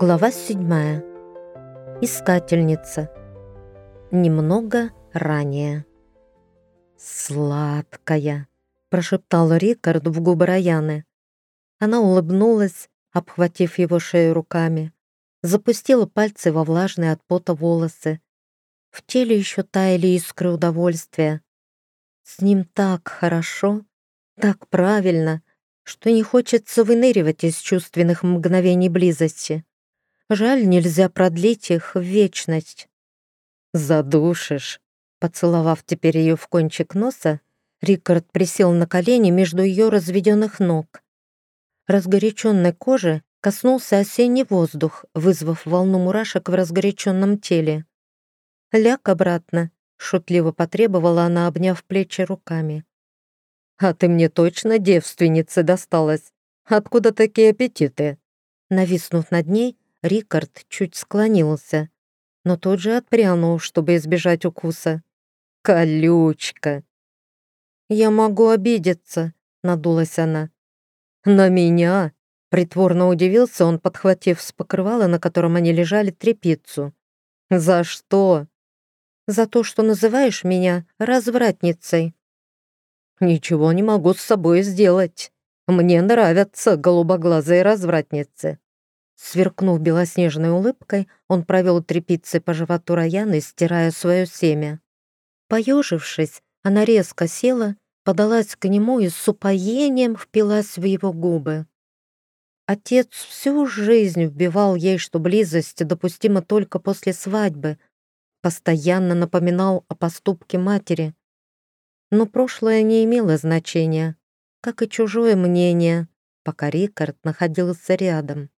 Глава седьмая. Искательница. Немного ранее. «Сладкая», — прошептал Рикард в губы Раяны. Она улыбнулась, обхватив его шею руками, запустила пальцы во влажные от пота волосы. В теле еще таяли искры удовольствия. С ним так хорошо, так правильно, что не хочется выныривать из чувственных мгновений близости. Жаль, нельзя продлить их в вечность. «Задушишь!» Поцеловав теперь ее в кончик носа, Рикард присел на колени между ее разведенных ног. Разгоряченной кожи коснулся осенний воздух, вызвав волну мурашек в разгоряченном теле. «Ляг обратно», — шутливо потребовала она, обняв плечи руками. «А ты мне точно девственница досталась? Откуда такие аппетиты?» Нависнув над ней, Рикард чуть склонился, но тут же отпрянул, чтобы избежать укуса. «Колючка!» «Я могу обидеться», — надулась она. «На меня?» — притворно удивился он, подхватив с покрывала, на котором они лежали, трепицу. «За что?» «За то, что называешь меня развратницей». «Ничего не могу с собой сделать. Мне нравятся голубоглазые развратницы». Сверкнув белоснежной улыбкой, он провел трепицей по животу Раяны, стирая свое семя. Поежившись, она резко села, подалась к нему и с упоением впилась в его губы. Отец всю жизнь вбивал ей, что близость допустима только после свадьбы, постоянно напоминал о поступке матери. Но прошлое не имело значения, как и чужое мнение, пока Рикард находился рядом.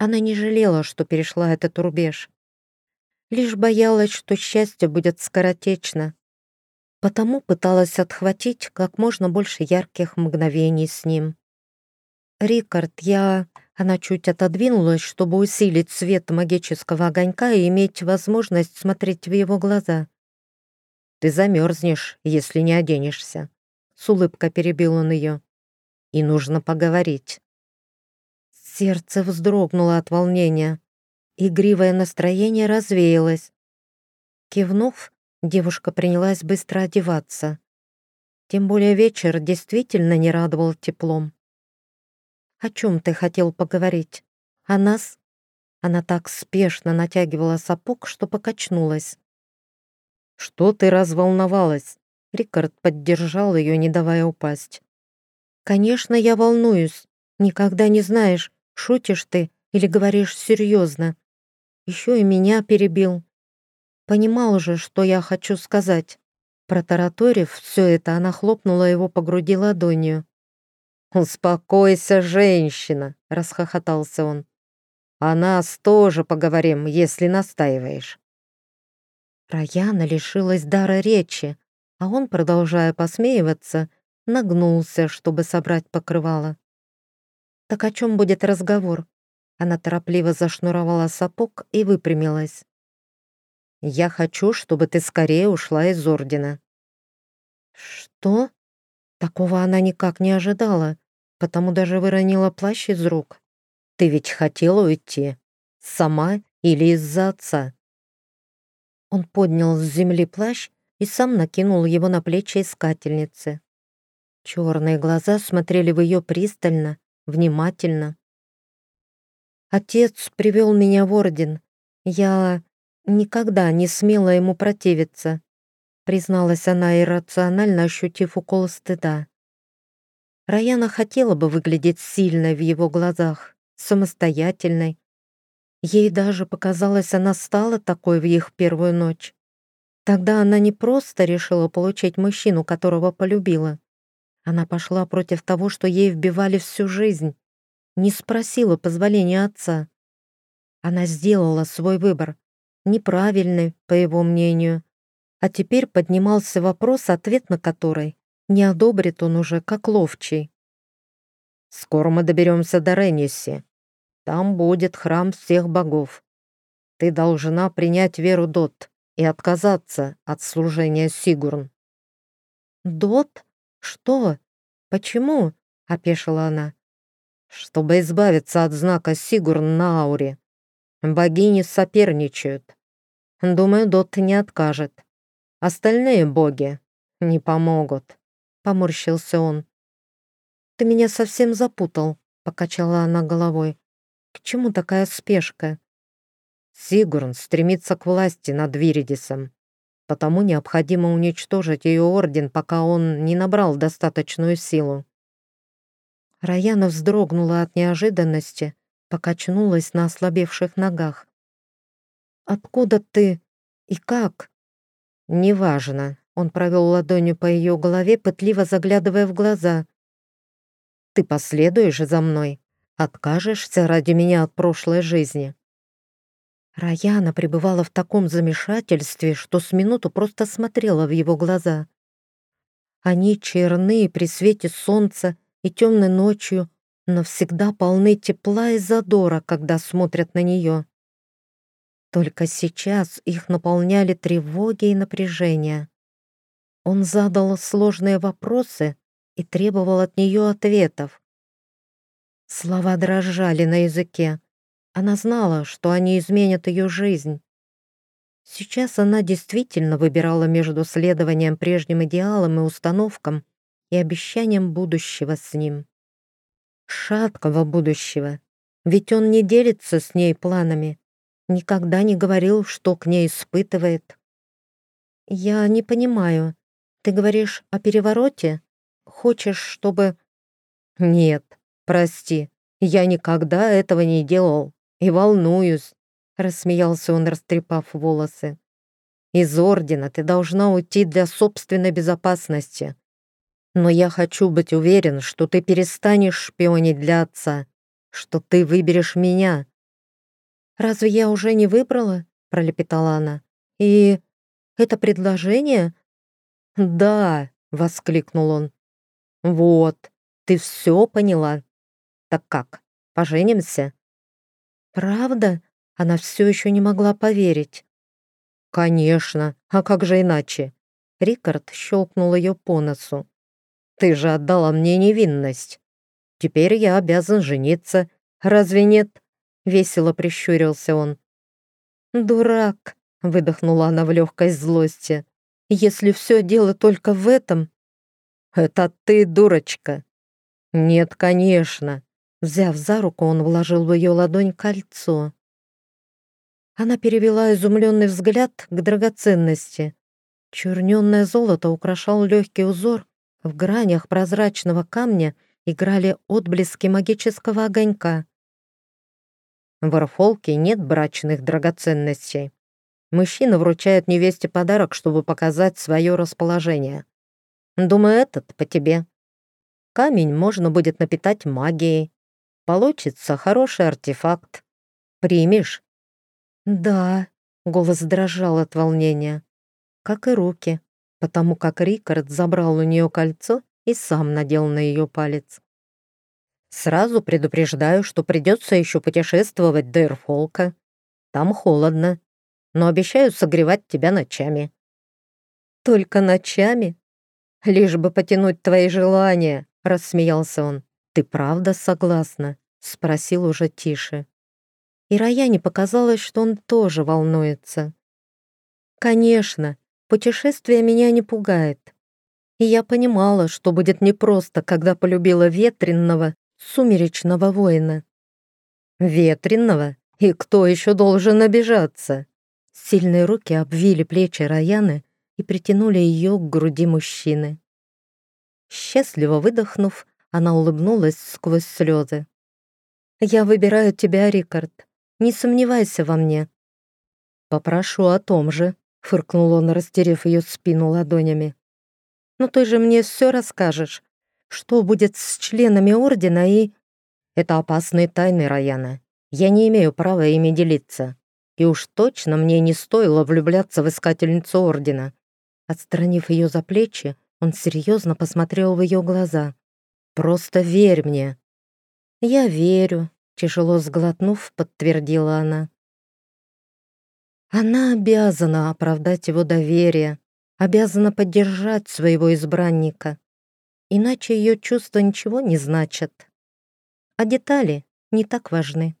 Она не жалела, что перешла этот рубеж. Лишь боялась, что счастье будет скоротечно. Потому пыталась отхватить как можно больше ярких мгновений с ним. «Рикард, я...» Она чуть отодвинулась, чтобы усилить свет магического огонька и иметь возможность смотреть в его глаза. «Ты замерзнешь, если не оденешься», — с улыбкой перебил он ее. «И нужно поговорить». Сердце вздрогнуло от волнения. Игривое настроение развеялось. Кивнув, девушка принялась быстро одеваться. Тем более вечер действительно не радовал теплом. «О чем ты хотел поговорить? О нас?» Она так спешно натягивала сапог, что покачнулась. «Что ты разволновалась?» Рикард поддержал ее, не давая упасть. «Конечно, я волнуюсь. Никогда не знаешь, Шутишь ты или говоришь серьезно? Еще и меня перебил. Понимал же, что я хочу сказать. Протараторив все это, она хлопнула его по груди ладонью. «Успокойся, женщина!» — расхохотался он. «О нас тоже поговорим, если настаиваешь». Раяна лишилась дара речи, а он, продолжая посмеиваться, нагнулся, чтобы собрать покрывало. «Так о чем будет разговор?» Она торопливо зашнуровала сапог и выпрямилась. «Я хочу, чтобы ты скорее ушла из Ордена». «Что?» Такого она никак не ожидала, потому даже выронила плащ из рук. «Ты ведь хотела уйти? Сама или из-за отца?» Он поднял с земли плащ и сам накинул его на плечи искательницы. Черные глаза смотрели в ее пристально, внимательно. Отец привел меня в орден. Я никогда не смела ему противиться, призналась она иррационально, ощутив укол стыда. Раяна хотела бы выглядеть сильной в его глазах, самостоятельной. Ей даже показалось, она стала такой в их первую ночь. Тогда она не просто решила получить мужчину, которого полюбила. Она пошла против того, что ей вбивали всю жизнь. Не спросила позволения отца. Она сделала свой выбор. Неправильный, по его мнению. А теперь поднимался вопрос, ответ на который не одобрит он уже, как ловчий. «Скоро мы доберемся до Ренниси. Там будет храм всех богов. Ты должна принять веру Дот и отказаться от служения Сигурн». «Дот?» «Что? Почему?» — опешила она. чтобы избавиться от знака Сигурн на ауре. Богини соперничают. Думаю, Дот не откажет. Остальные боги не помогут», — поморщился он. «Ты меня совсем запутал», — покачала она головой. «К чему такая спешка?» Сигурн стремится к власти над Виридисом, потому необходимо уничтожить ее орден, пока он не набрал достаточную силу. Раяна вздрогнула от неожиданности, покачнулась на ослабевших ногах. «Откуда ты и как?» «Неважно», — он провел ладонью по ее голове, пытливо заглядывая в глаза. «Ты последуешь за мной? Откажешься ради меня от прошлой жизни?» Раяна пребывала в таком замешательстве, что с минуту просто смотрела в его глаза. Они черны при свете солнца и темной ночью, но всегда полны тепла и задора, когда смотрят на нее. Только сейчас их наполняли тревоги и напряжение. Он задал сложные вопросы и требовал от нее ответов. Слова дрожали на языке. Она знала, что они изменят ее жизнь. Сейчас она действительно выбирала между следованием прежним идеалам и установкам и обещанием будущего с ним. Шаткого будущего, ведь он не делится с ней планами, никогда не говорил, что к ней испытывает. «Я не понимаю. Ты говоришь о перевороте? Хочешь, чтобы...» «Нет, прости, я никогда этого не делал и волнуюсь», рассмеялся он, растрепав волосы. «Из ордена ты должна уйти для собственной безопасности, но я хочу быть уверен, что ты перестанешь шпионить для отца, что ты выберешь меня». «Разве я уже не выбрала?» — пролепетала она. «И это предложение?» «Да», — воскликнул он. «Вот, ты все поняла. Так как, поженимся?» «Правда?» — она все еще не могла поверить. «Конечно, а как же иначе?» Рикард щелкнул ее по носу. Ты же отдала мне невинность. Теперь я обязан жениться. Разве нет?» Весело прищурился он. «Дурак!» — выдохнула она в легкой злости. «Если все дело только в этом...» «Это ты, дурочка!» «Нет, конечно!» Взяв за руку, он вложил в ее ладонь кольцо. Она перевела изумленный взгляд к драгоценности. Черненное золото украшал легкий узор, в гранях прозрачного камня играли отблески магического огонька. В Арфолке нет брачных драгоценностей. Мужчина вручает невесте подарок, чтобы показать свое расположение. Думаю, этот по тебе. Камень можно будет напитать магией. Получится хороший артефакт. Примешь? Да, голос дрожал от волнения, как и руки потому как Рикард забрал у нее кольцо и сам надел на ее палец. «Сразу предупреждаю, что придется еще путешествовать до Эрфолка. Там холодно, но обещаю согревать тебя ночами». «Только ночами? Лишь бы потянуть твои желания», — рассмеялся он. «Ты правда согласна?» — спросил уже тише. И Раяне показалось, что он тоже волнуется. «Конечно, Путешествие меня не пугает. И я понимала, что будет непросто, когда полюбила ветренного, сумеречного воина. Ветренного? И кто еще должен обижаться? Сильные руки обвили плечи Раяны и притянули ее к груди мужчины. Счастливо выдохнув, она улыбнулась сквозь слезы. «Я выбираю тебя, Рикард. Не сомневайся во мне». «Попрошу о том же», — фыркнул он, растерев ее спину ладонями. «Ну ты же мне все расскажешь. Что будет с членами Ордена и...» «Это опасные тайны Раяна. Я не имею права ими делиться. И уж точно мне не стоило влюбляться в искательницу Ордена». Отстранив ее за плечи, он серьезно посмотрел в ее глаза. «Просто верь мне». «Я верю», — тяжело сглотнув, подтвердила она. Она обязана оправдать его доверие, обязана поддержать своего избранника. Иначе ее чувства ничего не значат. а детали не так важны.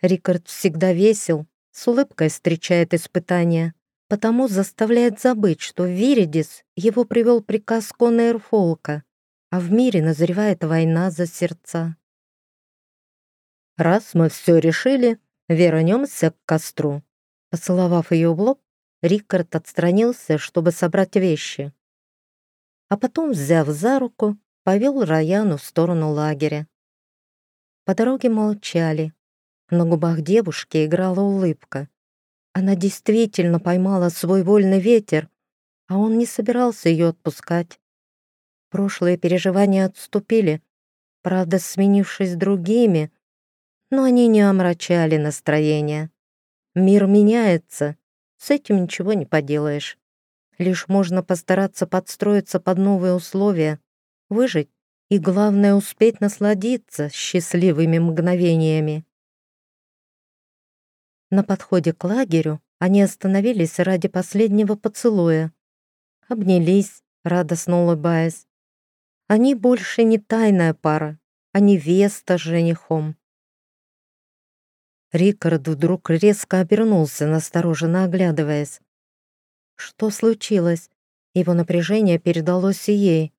Рикард всегда весел, с улыбкой встречает испытания, потому заставляет забыть, что в Виридис его привел приказ Коннейр Фолка, а в мире назревает война за сердца. «Раз мы все решили, вернемся к костру». Поцеловав ее в лоб, Рикард отстранился, чтобы собрать вещи. А потом, взяв за руку, повел Раяну в сторону лагеря. По дороге молчали. На губах девушки играла улыбка. Она действительно поймала свой вольный ветер, а он не собирался ее отпускать. Прошлые переживания отступили, правда, сменившись другими, но они не омрачали настроение. Мир меняется, с этим ничего не поделаешь. Лишь можно постараться подстроиться под новые условия, выжить и, главное, успеть насладиться счастливыми мгновениями. На подходе к лагерю они остановились ради последнего поцелуя. Обнялись, радостно улыбаясь. Они больше не тайная пара, они Веста с женихом. Рикард вдруг резко обернулся, настороженно оглядываясь. Что случилось? Его напряжение передалось и ей.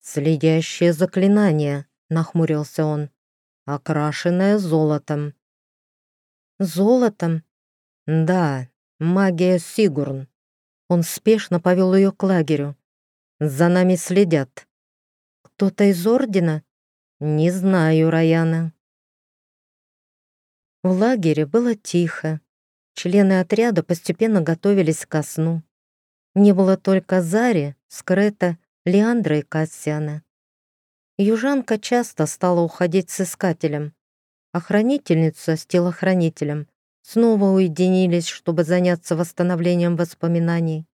«Следящее заклинание», — нахмурился он, — «окрашенное золотом». «Золотом?» «Да, магия Сигурн». Он спешно повел ее к лагерю. «За нами следят». «Кто-то из Ордена?» «Не знаю, Раяна». В лагере было тихо. Члены отряда постепенно готовились ко сну. Не было только Зари, Скрета Леандра и Кассиана. Южанка часто стала уходить с искателем. Охранительница с телохранителем снова уединились, чтобы заняться восстановлением воспоминаний.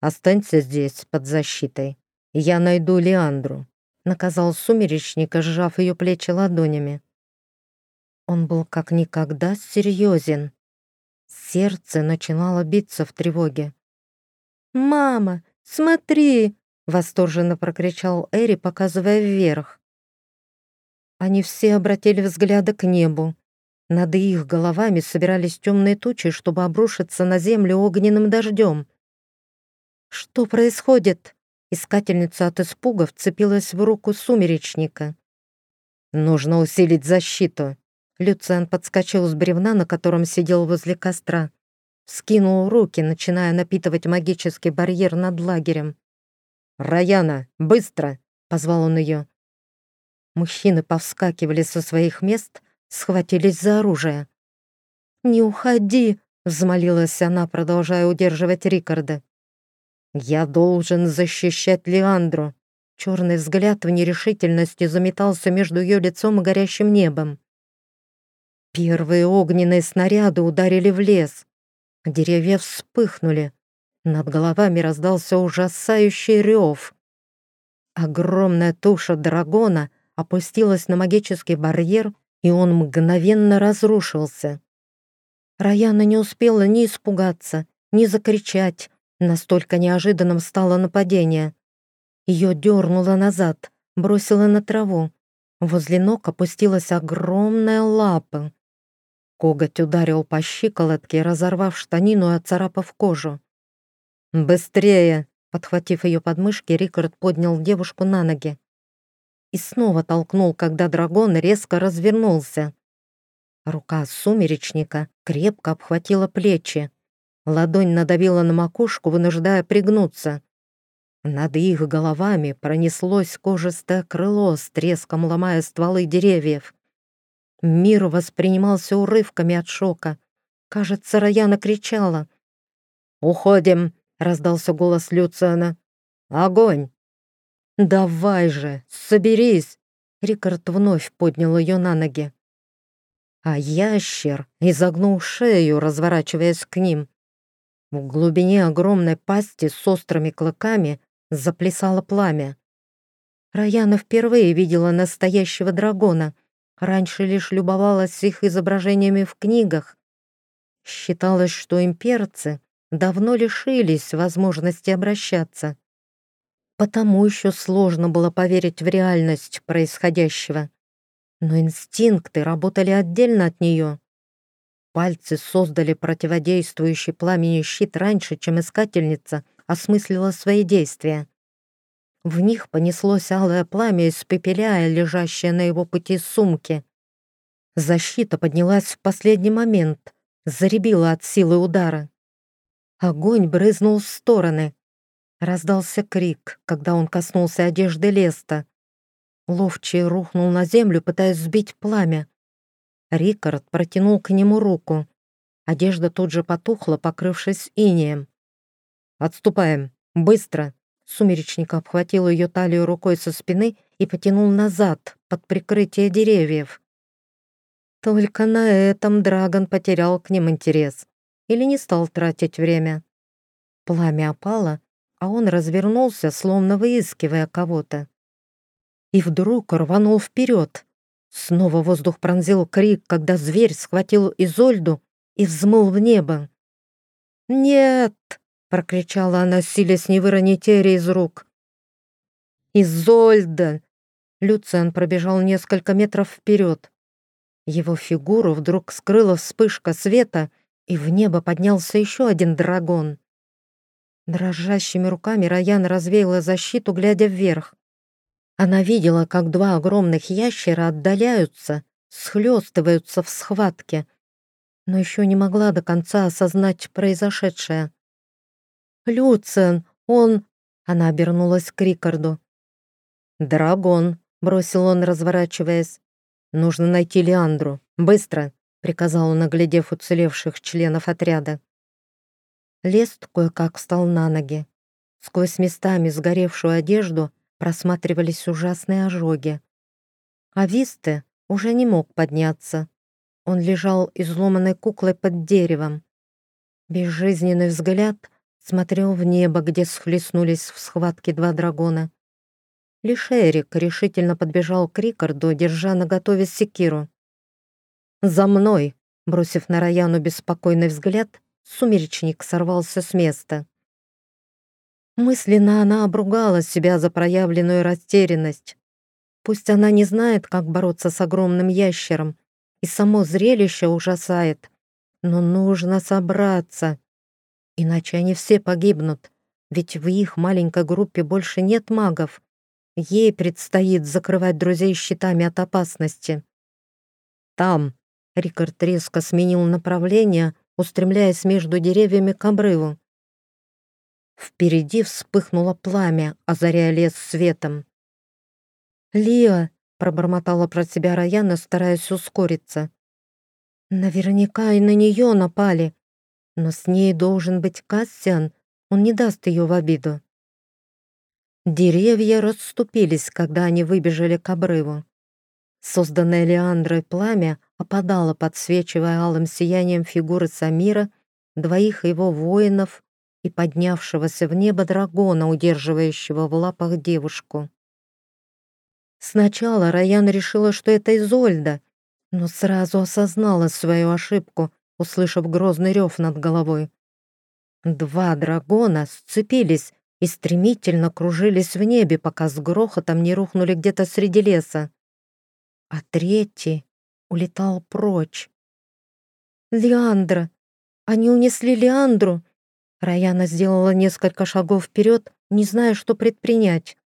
«Останься здесь, под защитой. Я найду Леандру», — наказал сумеречника, сжав ее плечи ладонями. Он был как никогда серьезен. Сердце начинало биться в тревоге. «Мама, «Смотри!» — восторженно прокричал Эри, показывая вверх. Они все обратили взгляды к небу. Над их головами собирались темные тучи, чтобы обрушиться на землю огненным дождем. «Что происходит?» Искательница от испуга вцепилась в руку сумеречника. «Нужно усилить защиту». Люциан подскочил с бревна, на котором сидел возле костра скинул руки, начиная напитывать магический барьер над лагерем. «Раяна, быстро!» — позвал он ее. Мужчины повскакивали со своих мест, схватились за оружие. «Не уходи!» — взмолилась она, продолжая удерживать Рикарда. «Я должен защищать Леандру!» Черный взгляд в нерешительности заметался между ее лицом и горящим небом. Первые огненные снаряды ударили в лес. Деревья вспыхнули. Над головами раздался ужасающий рев. Огромная туша дракона опустилась на магический барьер, и он мгновенно разрушился. Раяна не успела ни испугаться, ни закричать. Настолько неожиданным стало нападение. Ее дернуло назад, бросило на траву. Возле ног опустилась огромная лапа. Коготь ударил по щиколотке, разорвав штанину и отцарапав кожу. «Быстрее!» Подхватив ее подмышки, Рикард поднял девушку на ноги. И снова толкнул, когда дракон резко развернулся. Рука сумеречника крепко обхватила плечи. Ладонь надавила на макушку, вынуждая пригнуться. Над их головами пронеслось кожистое крыло с треском ломая стволы деревьев. Мир воспринимался урывками от шока. Кажется, Раяна кричала. «Уходим!» — раздался голос Люциана. «Огонь!» «Давай же, соберись!» Рикард вновь поднял ее на ноги. А ящер изогнул шею, разворачиваясь к ним. В глубине огромной пасти с острыми клыками заплясало пламя. Раяна впервые видела настоящего дракона — Раньше лишь любовалась их изображениями в книгах. Считалось, что имперцы давно лишились возможности обращаться. Потому еще сложно было поверить в реальность происходящего. но инстинкты работали отдельно от нее. Пальцы создали противодействующий пламени щит раньше, чем искательница осмыслила свои действия. В них понеслось алое пламя, испепеляя лежащее на его пути сумки. Защита поднялась в последний момент, заребила от силы удара. Огонь брызнул в стороны. Раздался крик, когда он коснулся одежды Леста. Ловчий рухнул на землю, пытаясь сбить пламя. Рикард протянул к нему руку. Одежда тут же потухла, покрывшись инеем. «Отступаем! Быстро!» Сумеречник обхватил ее талию рукой со спины и потянул назад, под прикрытие деревьев. Только на этом Драгон потерял к ним интерес или не стал тратить время. Пламя опало, а он развернулся, словно выискивая кого-то. И вдруг рванул вперед. Снова воздух пронзил крик, когда зверь схватил Изольду и взмыл в небо. «Нет!» Прокричала она, силясь не выронить Эри из рук. «Изольда!» Люциан пробежал несколько метров вперед. Его фигуру вдруг скрыла вспышка света, и в небо поднялся еще один дракон. Дрожащими руками Раян развеяла защиту, глядя вверх. Она видела, как два огромных ящера отдаляются, схлестываются в схватке, но еще не могла до конца осознать произошедшее. «Люциан, он...» Она обернулась к Рикарду. «Драгон», — бросил он, разворачиваясь. «Нужно найти Леандру. Быстро», — приказал он, оглядев уцелевших членов отряда. Лест кое-как встал на ноги. Сквозь местами сгоревшую одежду просматривались ужасные ожоги. А Висте уже не мог подняться. Он лежал изломанной куклой под деревом. Безжизненный взгляд смотрел в небо, где схлестнулись в схватке два дракона. Лишь Эрик решительно подбежал к Рикарду, держа наготове секиру. «За мной!» — бросив на Раяну беспокойный взгляд, сумеречник сорвался с места. Мысленно она обругала себя за проявленную растерянность. Пусть она не знает, как бороться с огромным ящером, и само зрелище ужасает, но нужно собраться. Иначе они все погибнут, ведь в их маленькой группе больше нет магов. Ей предстоит закрывать друзей щитами от опасности. Там Рикард резко сменил направление, устремляясь между деревьями к обрыву. Впереди вспыхнуло пламя, озаряя лес светом. «Лиа!» — пробормотала про себя Раяна, стараясь ускориться. «Наверняка и на нее напали. Но с ней должен быть Кассиан, он не даст ее в обиду. Деревья расступились, когда они выбежали к обрыву. Созданное Леандрой пламя опадало, подсвечивая алым сиянием фигуры Самира, двоих его воинов и поднявшегося в небо дракона, удерживающего в лапах девушку. Сначала Раян решила, что это Изольда, но сразу осознала свою ошибку услышав грозный рев над головой. Два дракона сцепились и стремительно кружились в небе, пока с грохотом не рухнули где-то среди леса. А третий улетал прочь. «Леандра! Они унесли Леандру!» Раяна сделала несколько шагов вперед, не зная, что предпринять.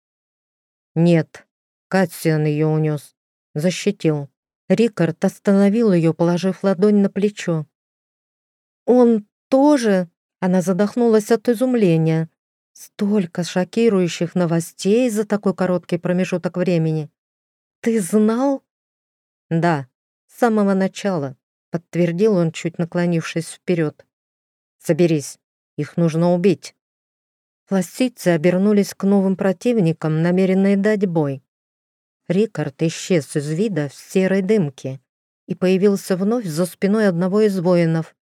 «Нет, Кассиан ее унес. Защитил». Рикард остановил ее, положив ладонь на плечо. «Он тоже?» Она задохнулась от изумления. Столько шокирующих новостей за такой короткий промежуток времени. «Ты знал?» «Да, с самого начала», — подтвердил он, чуть наклонившись вперед. «Соберись, их нужно убить». Пластицы обернулись к новым противникам, намеренные дать бой. Рикард исчез из вида в серой дымке и появился вновь за спиной одного из воинов,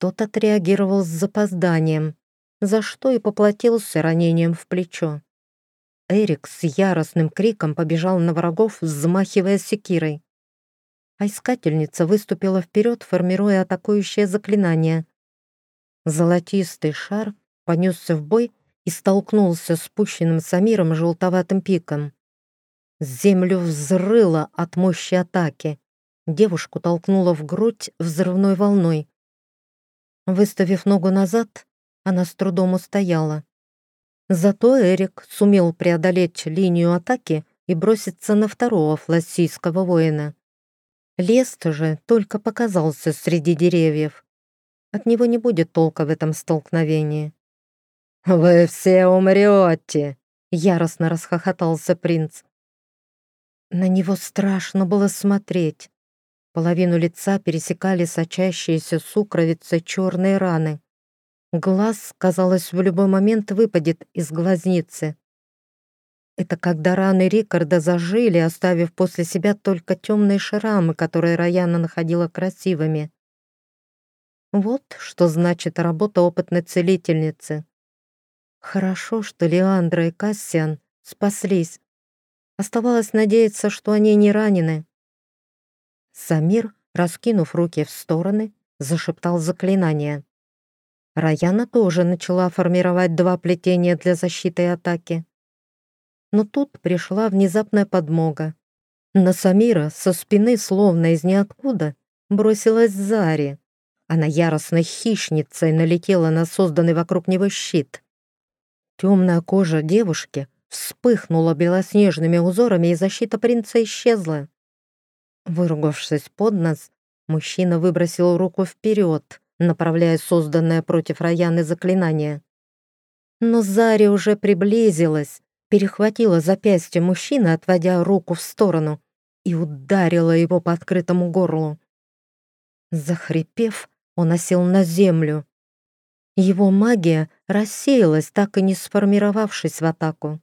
тот отреагировал с запозданием, за что и поплатился ранением в плечо. Эрик с яростным криком побежал на врагов, взмахивая секирой. А искательница выступила вперед, формируя атакующее заклинание. Золотистый шар понесся в бой и столкнулся с спущенным Самиром желтоватым пиком. Землю взрыло от мощи атаки. Девушку толкнуло в грудь взрывной волной. Выставив ногу назад, она с трудом устояла. Зато Эрик сумел преодолеть линию атаки и броситься на второго флассийского воина. Лест же только показался среди деревьев. От него не будет толка в этом столкновении. «Вы все умрете!» — яростно расхохотался принц. На него страшно было смотреть. Половину лица пересекали сочащиеся сукровицы черные раны. Глаз, казалось, в любой момент выпадет из глазницы. Это когда раны Рикарда зажили, оставив после себя только темные шрамы, которые Раяна находила красивыми. Вот что значит работа опытной целительницы. Хорошо, что Леандра и Кассиан спаслись. Оставалось надеяться, что они не ранены. Самир, раскинув руки в стороны, зашептал заклинание. Раяна тоже начала формировать два плетения для защиты и атаки. Но тут пришла внезапная подмога. На Самира со спины, словно из ниоткуда, бросилась Зари. Она яростной хищницей налетела на созданный вокруг него щит. Темная кожа девушки вспыхнула белоснежными узорами, и защита принца исчезла. Выругавшись под нос, мужчина выбросил руку вперед, направляя созданное против Раяны заклинание. Но Зари уже приблизилась, перехватила запястье мужчины, отводя руку в сторону, и ударила его по открытому горлу. Захрипев, он осел на землю. Его магия рассеялась, так и не сформировавшись в атаку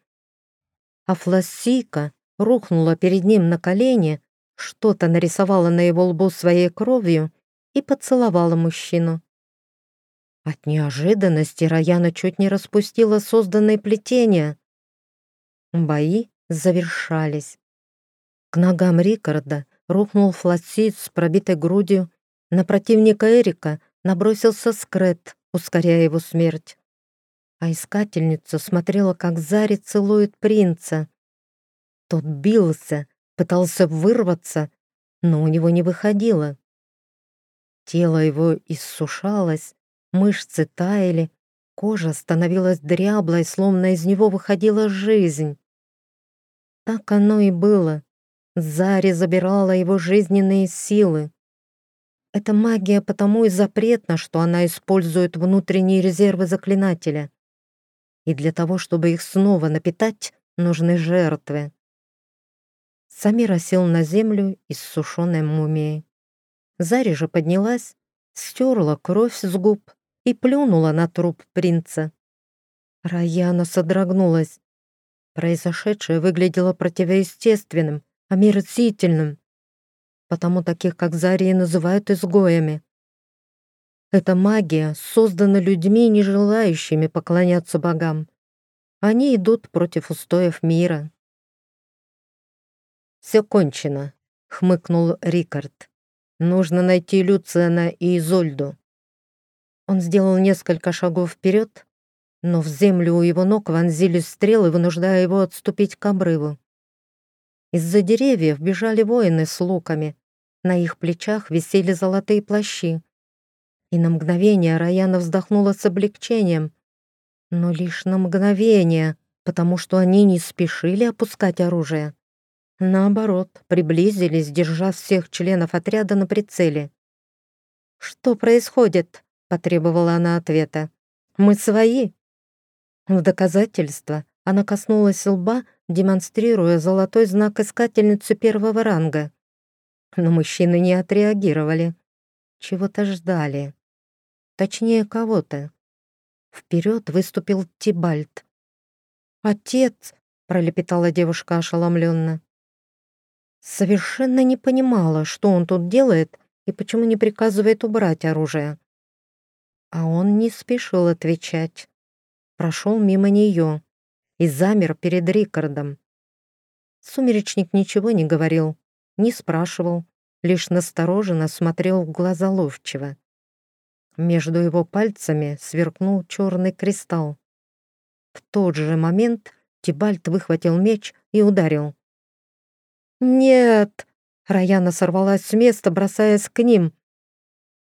а Флассийка рухнула перед ним на колени, что-то нарисовала на его лбу своей кровью и поцеловала мужчину. От неожиданности Раяна чуть не распустила созданное плетение. Бои завершались. К ногам Рикарда рухнул флассит с пробитой грудью. На противника Эрика набросился скрет, ускоряя его смерть а искательница смотрела, как Зари целует принца. Тот бился, пытался вырваться, но у него не выходило. Тело его иссушалось, мышцы таяли, кожа становилась дряблой, словно из него выходила жизнь. Так оно и было. Зари забирала его жизненные силы. Эта магия потому и запретна, что она использует внутренние резервы заклинателя и для того, чтобы их снова напитать, нужны жертвы. Самира сел на землю иссушенной мумией. Зари же поднялась, стерла кровь с губ и плюнула на труп принца. Раяна содрогнулась. Произошедшее выглядело противоестественным, омерзительным. Потому таких, как Зари, называют изгоями. Эта магия создана людьми, не желающими поклоняться богам. Они идут против устоев мира. «Все кончено», — хмыкнул Рикард. «Нужно найти Люциана и Изольду». Он сделал несколько шагов вперед, но в землю у его ног вонзились стрелы, вынуждая его отступить к обрыву. Из-за деревьев бежали воины с луками. На их плечах висели золотые плащи. И на мгновение Раяна вздохнула с облегчением. Но лишь на мгновение, потому что они не спешили опускать оружие. Наоборот, приблизились, держа всех членов отряда на прицеле. «Что происходит?» — потребовала она ответа. «Мы свои». В доказательство она коснулась лба, демонстрируя золотой знак искательницы первого ранга. Но мужчины не отреагировали. Чего-то ждали. Точнее, кого-то. Вперед выступил Тибальт. «Отец!» — пролепетала девушка ошеломленно. Совершенно не понимала, что он тут делает и почему не приказывает убрать оружие. А он не спешил отвечать. Прошел мимо нее и замер перед Рикардом. Сумеречник ничего не говорил, не спрашивал, лишь настороженно смотрел в глаза ловчего. Между его пальцами сверкнул черный кристалл. В тот же момент Тибальт выхватил меч и ударил. «Нет!» Раяна сорвалась с места, бросаясь к ним.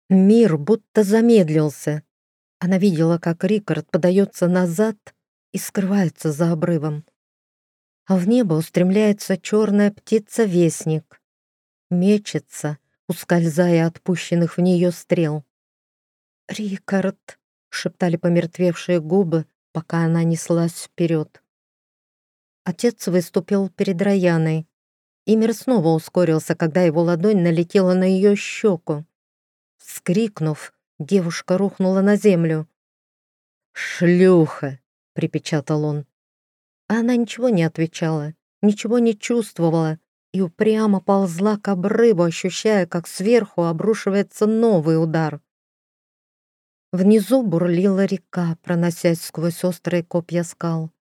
Мир будто замедлился. Она видела, как Рикард подается назад и скрывается за обрывом. А в небо устремляется черная птица-вестник. Мечется, ускользая от пущенных в нее стрел. «Рикард!» — шептали помертвевшие губы, пока она неслась вперед. Отец выступил перед Раяной. Имир снова ускорился, когда его ладонь налетела на ее щеку. Вскрикнув, девушка рухнула на землю. «Шлюха!» — припечатал он. А она ничего не отвечала, ничего не чувствовала и упрямо ползла к обрыву, ощущая, как сверху обрушивается новый удар. Внизу бурлила река, проносясь сквозь острые копья скал.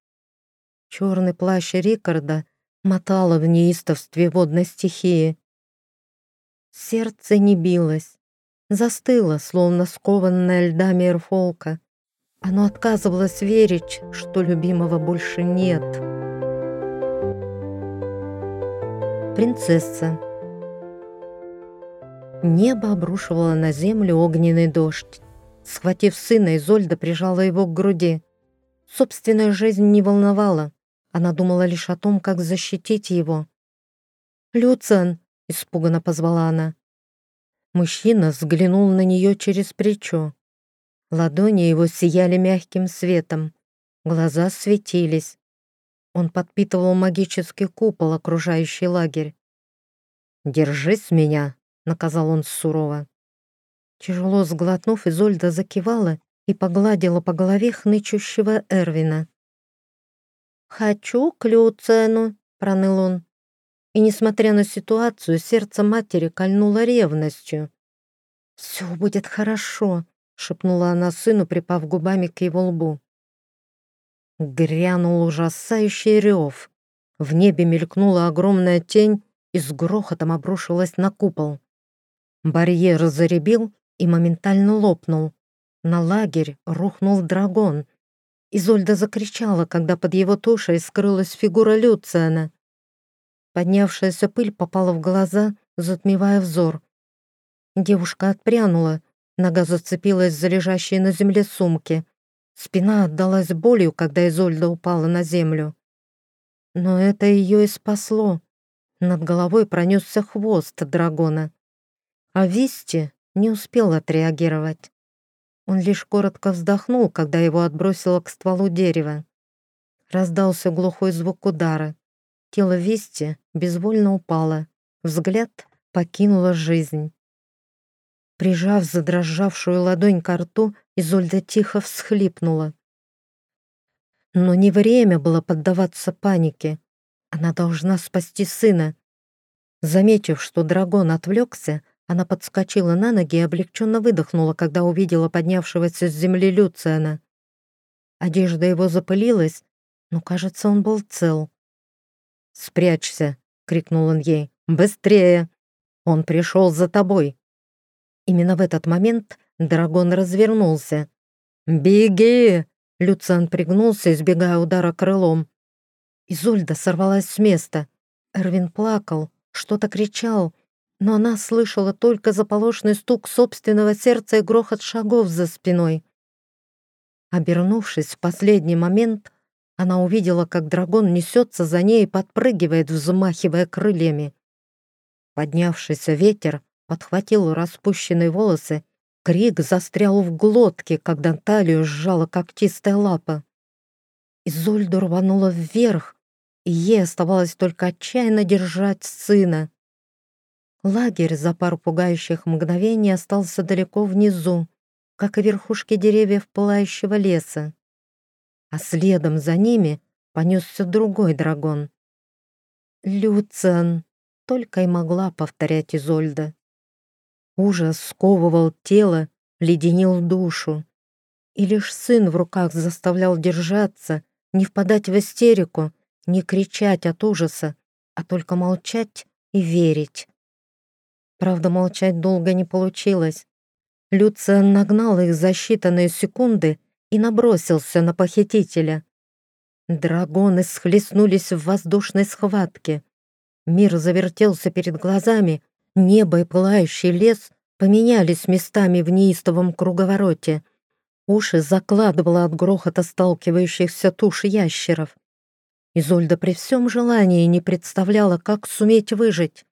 Черный плащ Рикарда мотало в неистовстве водной стихии. Сердце не билось, застыло, словно скованное льдами эрфолка. Оно отказывалось верить, что любимого больше нет. Принцесса Небо обрушивало на землю огненный дождь. Схватив сына, Изольда прижала его к груди. Собственная жизнь не волновала. Она думала лишь о том, как защитить его. «Люциан!» — испуганно позвала она. Мужчина взглянул на нее через плечо. Ладони его сияли мягким светом, глаза светились. Он подпитывал магический купол, окружающий лагерь. «Держись меня!» — наказал он сурово. Тяжело сглотнув, Изольда закивала и погладила по голове хнычущего Эрвина. «Хочу к Люцену», — проныл он. И, несмотря на ситуацию, сердце матери кольнуло ревностью. «Все будет хорошо», — шепнула она сыну, припав губами к его лбу. Грянул ужасающий рев. В небе мелькнула огромная тень и с грохотом обрушилась на купол. Барьер заребил и моментально лопнул. На лагерь рухнул дракон, Изольда закричала, когда под его тушей скрылась фигура Люциана. Поднявшаяся пыль попала в глаза, затмевая взор. Девушка отпрянула, нога зацепилась за лежащие на земле сумки. Спина отдалась болью, когда Изольда упала на землю. Но это ее и спасло. Над головой пронесся хвост дракона. А Висти не успел отреагировать. Он лишь коротко вздохнул, когда его отбросило к стволу дерева. Раздался глухой звук удара. Тело Вести безвольно упало. Взгляд покинула жизнь. Прижав задрожавшую ладонь к рту, Изольда тихо всхлипнула. Но не время было поддаваться панике. Она должна спасти сына. Заметив, что дракон отвлекся, она подскочила на ноги и облегченно выдохнула, когда увидела поднявшегося с земли Люциана. Одежда его запылилась, но, кажется, он был цел. «Спрячься!» — крикнул он ей. «Быстрее! Он пришел за тобой!» Именно в этот момент дракон развернулся. «Беги!» — Люциан пригнулся, избегая удара крылом. Изольда сорвалась с места. Эрвин плакал, что-то кричал, но она слышала только заполошный стук собственного сердца и грохот шагов за спиной. Обернувшись в последний момент, она увидела, как дракон несется за ней и подпрыгивает, взмахивая крыльями. Поднявшийся ветер подхватил распущенные волосы, крик застрял в глотке, когда талию сжала когтистая лапа. Изольду рванула вверх, и ей оставалось только отчаянно держать сына. Лагерь за пару пугающих мгновений остался далеко внизу, как и верхушки деревьев пылающего леса. А следом за ними понесся другой дракон. «Люциан!» — только и могла повторять Изольда. Ужас сковывал тело, леденил душу. И лишь сын в руках заставлял держаться, не впадать в истерику, не кричать от ужаса, а только молчать и верить. Правда, молчать долго не получилось. Люциан нагнал их за считанные секунды и набросился на похитителя. Драгоны схлестнулись в воздушной схватке. Мир завертелся перед глазами, небо и пылающий лес поменялись местами в неистовом круговороте. Уши закладывало от грохота сталкивающихся туш ящеров. Изольда при всем желании не представляла, как суметь выжить.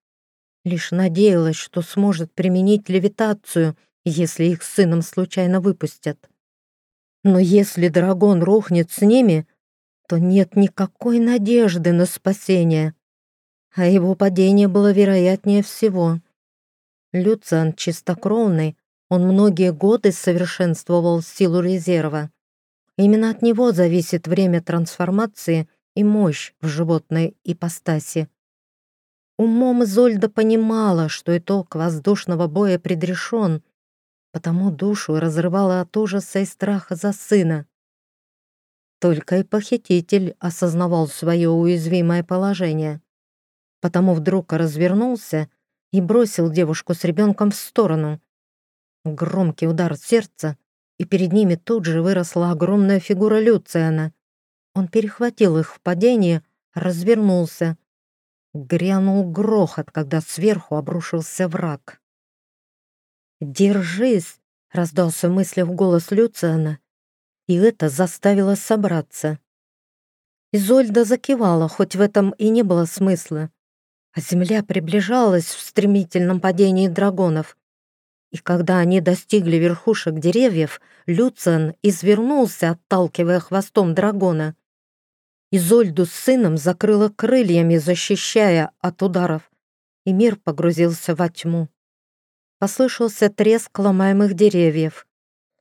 Лишь надеялась, что сможет применить левитацию, если их с сыном случайно выпустят. Но если дракон рухнет с ними, то нет никакой надежды на спасение. А его падение было вероятнее всего. Люциан чистокровный, он многие годы совершенствовал силу резерва. Именно от него зависит время трансформации и мощь в животной ипостаси. Умом Изольда понимала, что итог воздушного боя предрешен, потому душу разрывала от ужаса и страха за сына. Только и похититель осознавал свое уязвимое положение. Потому вдруг развернулся и бросил девушку с ребенком в сторону. Громкий удар сердца, и перед ними тут же выросла огромная фигура Люциана. Он перехватил их в падении, развернулся. Грянул грохот, когда сверху обрушился враг. «Держись!» — раздался в голос Люциана, и это заставило собраться. Изольда закивала, хоть в этом и не было смысла. А земля приближалась в стремительном падении драгонов. И когда они достигли верхушек деревьев, Люциан извернулся, отталкивая хвостом дракона. Изольду с сыном закрыла крыльями, защищая от ударов, и мир погрузился во тьму. Послышался треск ломаемых деревьев.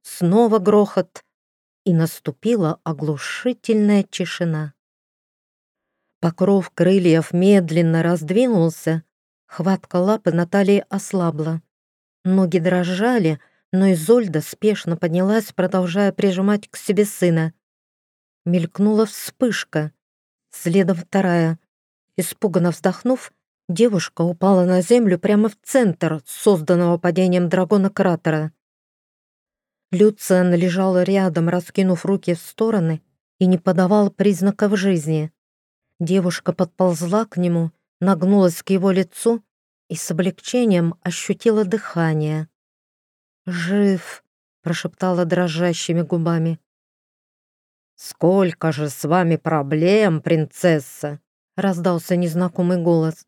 Снова грохот, и наступила оглушительная тишина. Покров крыльев медленно раздвинулся, хватка лапы Натальи ослабла. Ноги дрожали, но Изольда спешно поднялась, продолжая прижимать к себе сына. Мелькнула вспышка, следом вторая. Испуганно вздохнув, девушка упала на землю прямо в центр созданного падением дракона кратера. Люциан лежал рядом, раскинув руки в стороны, и не подавал признаков жизни. Девушка подползла к нему, нагнулась к его лицу и с облегчением ощутила дыхание. «Жив!» — прошептала дрожащими губами. «Сколько же с вами проблем, принцесса!» — раздался незнакомый голос.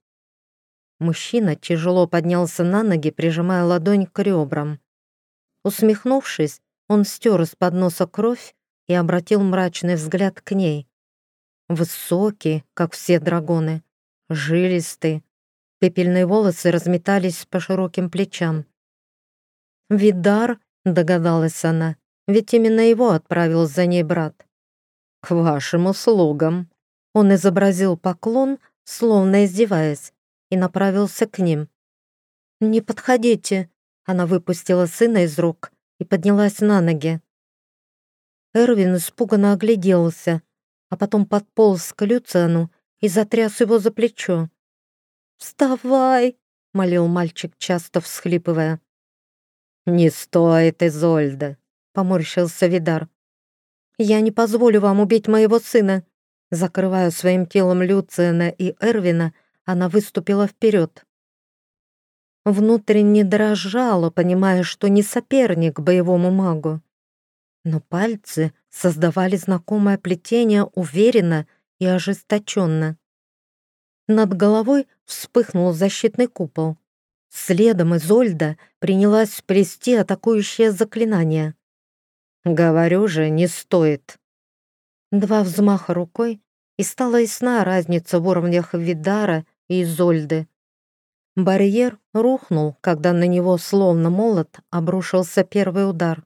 Мужчина тяжело поднялся на ноги, прижимая ладонь к ребрам. Усмехнувшись, он стер из-под носа кровь и обратил мрачный взгляд к ней. Высокий, как все драгоны, жилистый, Пепельные волосы разметались по широким плечам. «Видар», — догадалась она, ведь именно его отправил за ней брат. «К вашим услугам». Он изобразил поклон, словно издеваясь, и направился к ним. «Не подходите», — она выпустила сына из рук и поднялась на ноги. Эрвин испуганно огляделся, а потом подполз к Люциану и затряс его за плечо. «Вставай!» — молил мальчик, часто всхлипывая. «Не стоит, Изольда!» — поморщился Видар. «Я не позволю вам убить моего сына!» Закрывая своим телом Люциана и Эрвина, она выступила вперед. Внутренне дрожала, понимая, что не соперник боевому магу. Но пальцы создавали знакомое плетение уверенно и ожесточенно. Над головой вспыхнул защитный купол. Следом Изольда принялась плести атакующее заклинание. «Говорю же, не стоит». Два взмаха рукой, и стала ясна разница в уровнях Видара и Изольды. Барьер рухнул, когда на него, словно молот, обрушился первый удар.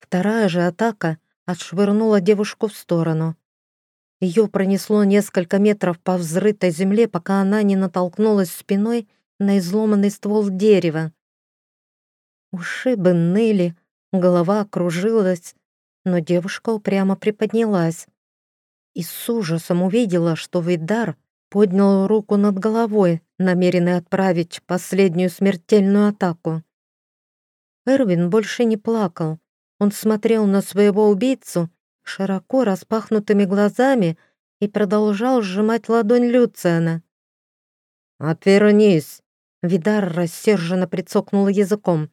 Вторая же атака отшвырнула девушку в сторону. Ее пронесло несколько метров по взрытой земле, пока она не натолкнулась спиной на изломанный ствол дерева. Ушибы ныли, голова кружилась, но девушка упрямо приподнялась и с ужасом увидела, что Видар поднял руку над головой, намеренный отправить последнюю смертельную атаку. Эрвин больше не плакал. Он смотрел на своего убийцу широко распахнутыми глазами и продолжал сжимать ладонь Люциана. «Отвернись!» Видар рассерженно прицокнул языком.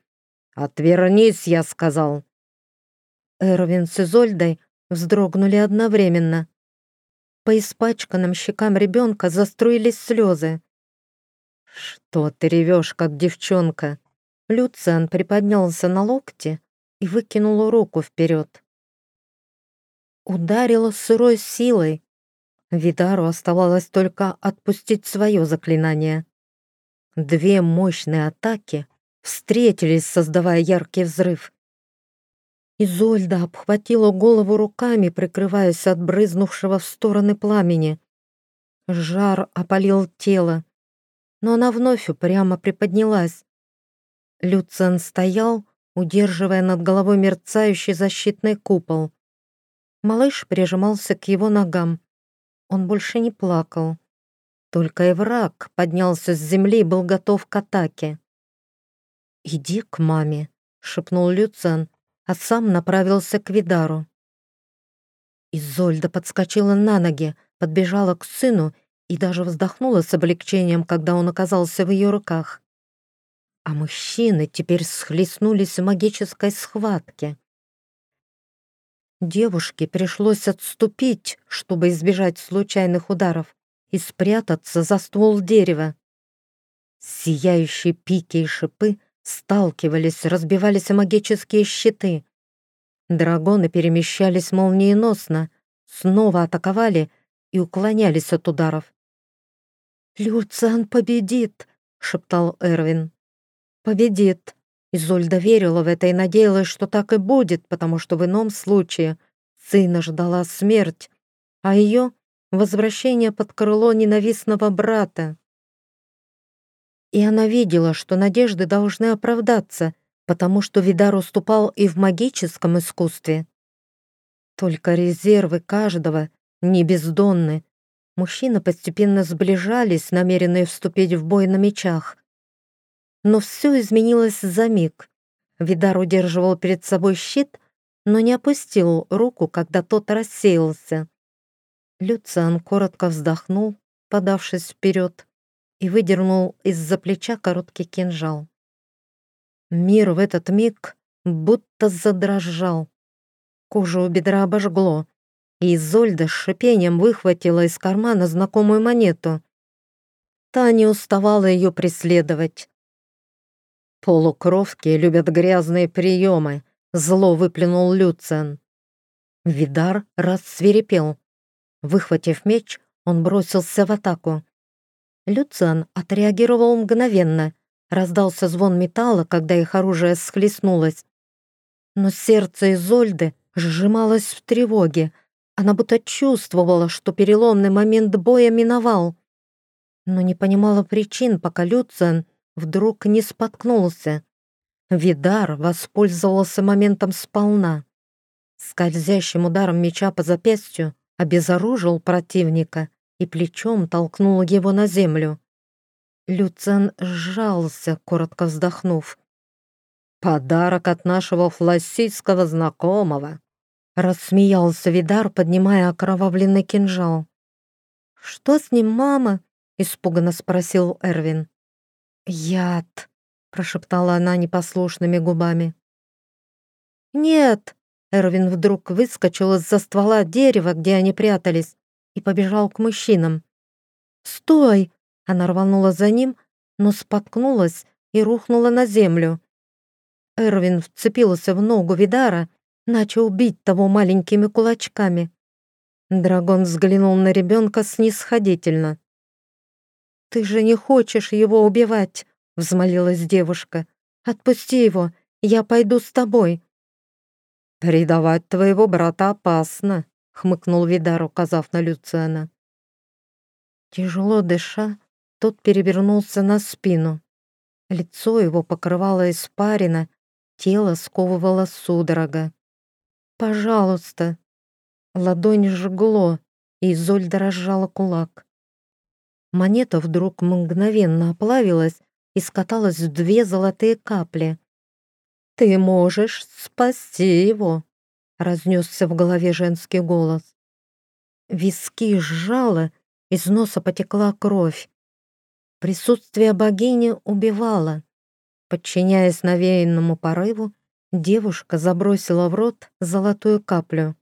«Отвернись, я сказал!» Эрвин с Изольдой вздрогнули одновременно. По испачканным щекам ребенка заструились слезы. «Что ты ревешь, как девчонка?» Люциан приподнялся на локте и выкинул руку вперед. Ударила сырой силой. Видару оставалось только отпустить свое заклинание. Две мощные атаки встретились, создавая яркий взрыв. Изольда обхватила голову руками, прикрываясь от брызнувшего в стороны пламени. Жар опалил тело, но она вновь упрямо приподнялась. Люцен стоял, удерживая над головой мерцающий защитный купол. Малыш прижимался к его ногам. Он больше не плакал. Только и враг поднялся с земли и был готов к атаке. «Иди к маме», — шепнул Люцен, а сам направился к Видару. Изольда подскочила на ноги, подбежала к сыну и даже вздохнула с облегчением, когда он оказался в ее руках. А мужчины теперь схлестнулись в магической схватке. Девушке пришлось отступить, чтобы избежать случайных ударов, и спрятаться за ствол дерева. Сияющие пики и шипы сталкивались, разбивались магические щиты. Драгоны перемещались молниеносно, снова атаковали и уклонялись от ударов. «Люциан победит!» — шептал Эрвин. «Победит!» Изольда верила в это и надеялась, что так и будет, потому что в ином случае сына ждала смерть, а ее — возвращение под крыло ненавистного брата. И она видела, что надежды должны оправдаться, потому что Видар уступал и в магическом искусстве. Только резервы каждого не бездонны. Мужчины постепенно сближались, намеренные вступить в бой на мечах. Но все изменилось за миг. Видар удерживал перед собой щит, но не опустил руку, когда тот рассеялся. Люциан коротко вздохнул, подавшись вперед, и выдернул из-за плеча короткий кинжал. Мир в этот миг будто задрожал. Кожу у бедра обожгло, и Изольда с шипением выхватила из кармана знакомую монету. Та не уставала ее преследовать. «Полукровки любят грязные приемы», — зло выплюнул Люцен. Видар рассверепел. Выхватив меч, он бросился в атаку. Люциан отреагировал мгновенно. Раздался звон металла, когда их оружие схлестнулось. Но сердце Изольды сжималось в тревоге. Она будто чувствовала, что переломный момент боя миновал. Но не понимала причин, пока Люциан вдруг не споткнулся. Видар воспользовался моментом сполна. Скользящим ударом меча по запястью обезоружил противника и плечом толкнул его на землю. Люцен сжался, коротко вздохнув. «Подарок от нашего флассийского знакомого!» Рассмеялся Видар, поднимая окровавленный кинжал. «Что с ним, мама?» — испуганно спросил Эрвин. «Яд!» — прошептала она непослушными губами. «Нет!» — Эрвин вдруг выскочил из-за ствола дерева, где они прятались, и побежал к мужчинам. «Стой!» — она рванула за ним, но споткнулась и рухнула на землю. Эрвин вцепился в ногу Видара, начал бить того маленькими кулачками. Драгон взглянул на ребенка снисходительно. «Ты же не хочешь его убивать!» — взмолилась девушка. «Отпусти его, я пойду с тобой». «Предавать твоего брата опасно», — хмыкнул Видар, указав на Люциана. Тяжело дыша, тот перевернулся на спину. Лицо его покрывало испарина, тело сковывало судорога. «Пожалуйста!» Ладонь жгло, и Изольда разжала кулак. Монета вдруг мгновенно оплавилась и скаталась в две золотые капли. «Ты можешь спасти его!» — разнесся в голове женский голос. Виски сжало, из носа потекла кровь. Присутствие богини убивало. Подчиняясь навеянному порыву, девушка забросила в рот золотую каплю.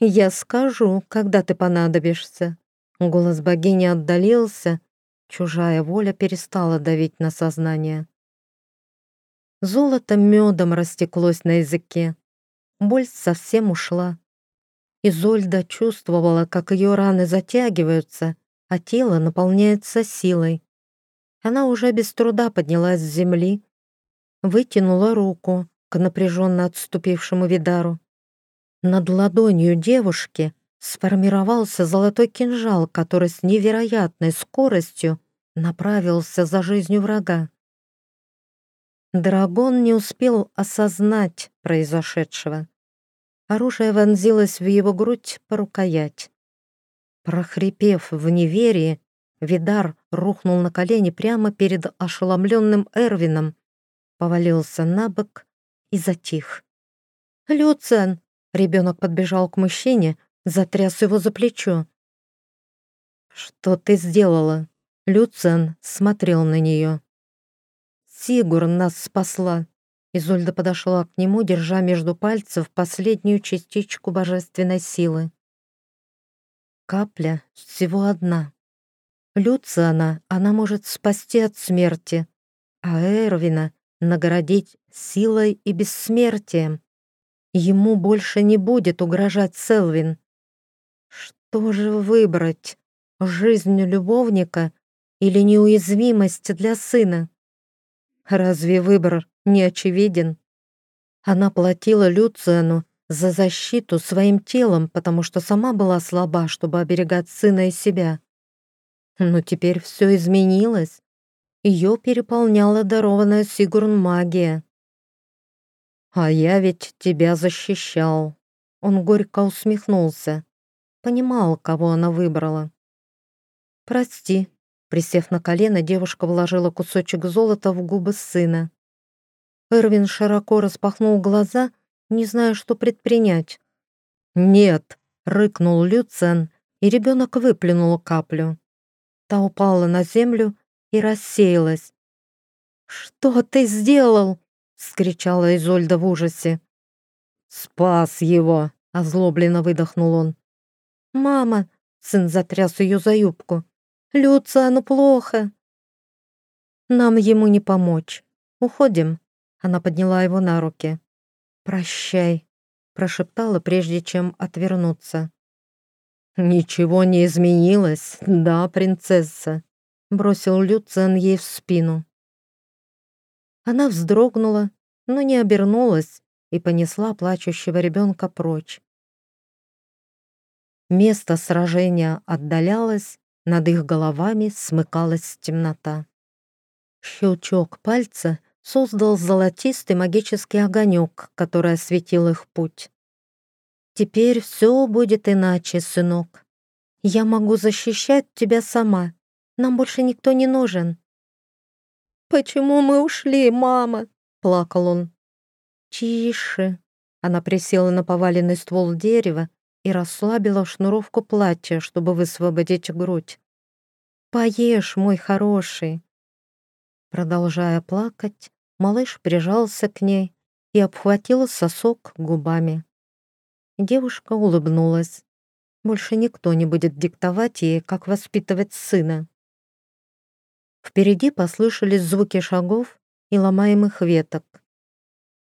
«Я скажу, когда ты понадобишься». Голос богини отдалился, чужая воля перестала давить на сознание. Золото медом растеклось на языке. Боль совсем ушла. Изольда чувствовала, как ее раны затягиваются, а тело наполняется силой. Она уже без труда поднялась с земли, вытянула руку к напряженно отступившему Видару. Над ладонью девушки сформировался золотой кинжал, который с невероятной скоростью направился за жизнью врага. Драгон не успел осознать произошедшего. Оружие вонзилось в его грудь по рукоять. Прохрипев в неверии, Видар рухнул на колени прямо перед ошеломленным Эрвином, повалился на бок и затих. «Люцен!» — ребенок подбежал к мужчине, затряс его за плечо. «Что ты сделала?» Люцен смотрел на нее. Сигур нас спасла!» Изольда подошла к нему, держа между пальцев последнюю частичку божественной силы. Капля всего одна. Люциана она может спасти от смерти, а Эрвина наградить силой и бессмертием. Ему больше не будет угрожать Селвин. Что же выбрать? Жизнь любовника или неуязвимость для сына? Разве выбор не очевиден? Она платила Люциану за защиту своим телом, потому что сама была слаба, чтобы оберегать сына и себя. Но теперь все изменилось. Ее переполняла дарованная Сигурн магия. «А я ведь тебя защищал». Он горько усмехнулся. Понимал, кого она выбрала. «Прости», Присев на колено, девушка вложила кусочек золота в губы сына. Эрвин широко распахнул глаза, не зная, что предпринять. «Нет!» — рыкнул Люцен, и ребенок выплюнул каплю. Та упала на землю и рассеялась. «Что ты сделал?» — скричала Изольда в ужасе. «Спас его!» — озлобленно выдохнул он. «Мама!» — сын затряс ее за юбку. Люциану плохо. Нам ему не помочь. Уходим. Она подняла его на руки. Прощай, прошептала, прежде чем отвернуться. Ничего не изменилось, да, принцесса, бросил Люциан ей в спину. Она вздрогнула, но не обернулась и понесла плачущего ребенка прочь. Место сражения отдалялось, над их головами смыкалась темнота. Щелчок пальца создал золотистый магический огонек, который осветил их путь. «Теперь все будет иначе, сынок. Я могу защищать тебя сама. Нам больше никто не нужен». «Почему мы ушли, мама?» — плакал он. «Тише». Она присела на поваленный ствол дерева и расслабила шнуровку платья, чтобы высвободить грудь. «Поешь, мой хороший!» Продолжая плакать, малыш прижался к ней и обхватил сосок губами. Девушка улыбнулась. Больше никто не будет диктовать ей, как воспитывать сына. Впереди послышались звуки шагов и ломаемых веток.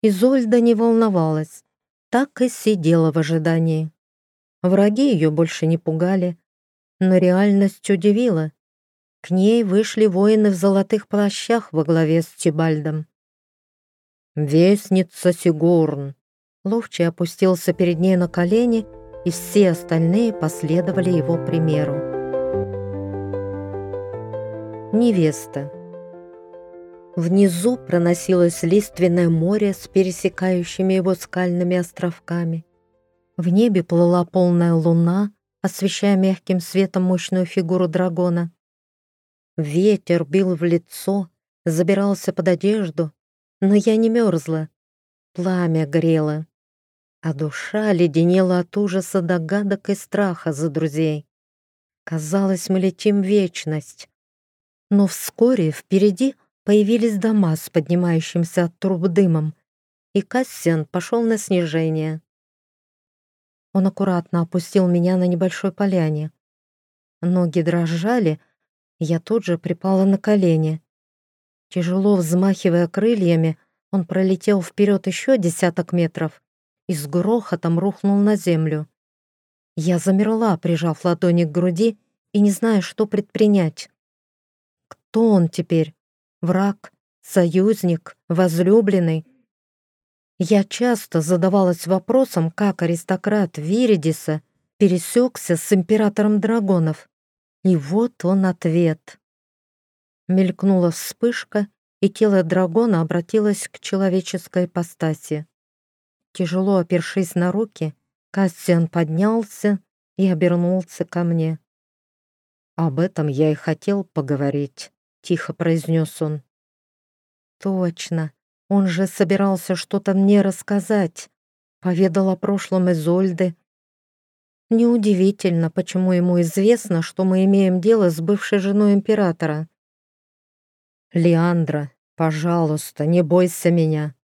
Изольда не волновалась, так и сидела в ожидании. Враги ее больше не пугали, но реальность удивила. К ней вышли воины в золотых плащах во главе с Тибальдом. «Вестница Сигурн!» Ловчий опустился перед ней на колени, и все остальные последовали его примеру. Невеста. Внизу проносилось лиственное море с пересекающими его скальными островками. В небе плыла полная луна, освещая мягким светом мощную фигуру дракона. Ветер бил в лицо, забирался под одежду, но я не мерзла. Пламя грело, а душа леденела от ужаса догадок и страха за друзей. Казалось, мы летим в вечность. Но вскоре впереди появились дома с поднимающимся от труб дымом, и Кассиан пошел на снижение. Он аккуратно опустил меня на небольшой поляне. Ноги дрожали, я тут же припала на колени. Тяжело взмахивая крыльями, он пролетел вперед еще десяток метров и с грохотом рухнул на землю. Я замерла, прижав ладони к груди и не зная, что предпринять. Кто он теперь? Враг? Союзник? Возлюбленный? Я часто задавалась вопросом, как аристократ Виридиса пересекся с императором драгонов. И вот он ответ. Мелькнула вспышка, и тело дракона обратилось к человеческой ипостаси. Тяжело опершись на руки, Кассиан поднялся и обернулся ко мне. «Об этом я и хотел поговорить», — тихо произнес он. «Точно, он же собирался что-то мне рассказать. Поведал о прошлом Изольды. Неудивительно, почему ему известно, что мы имеем дело с бывшей женой императора. «Леандра, пожалуйста, не бойся меня».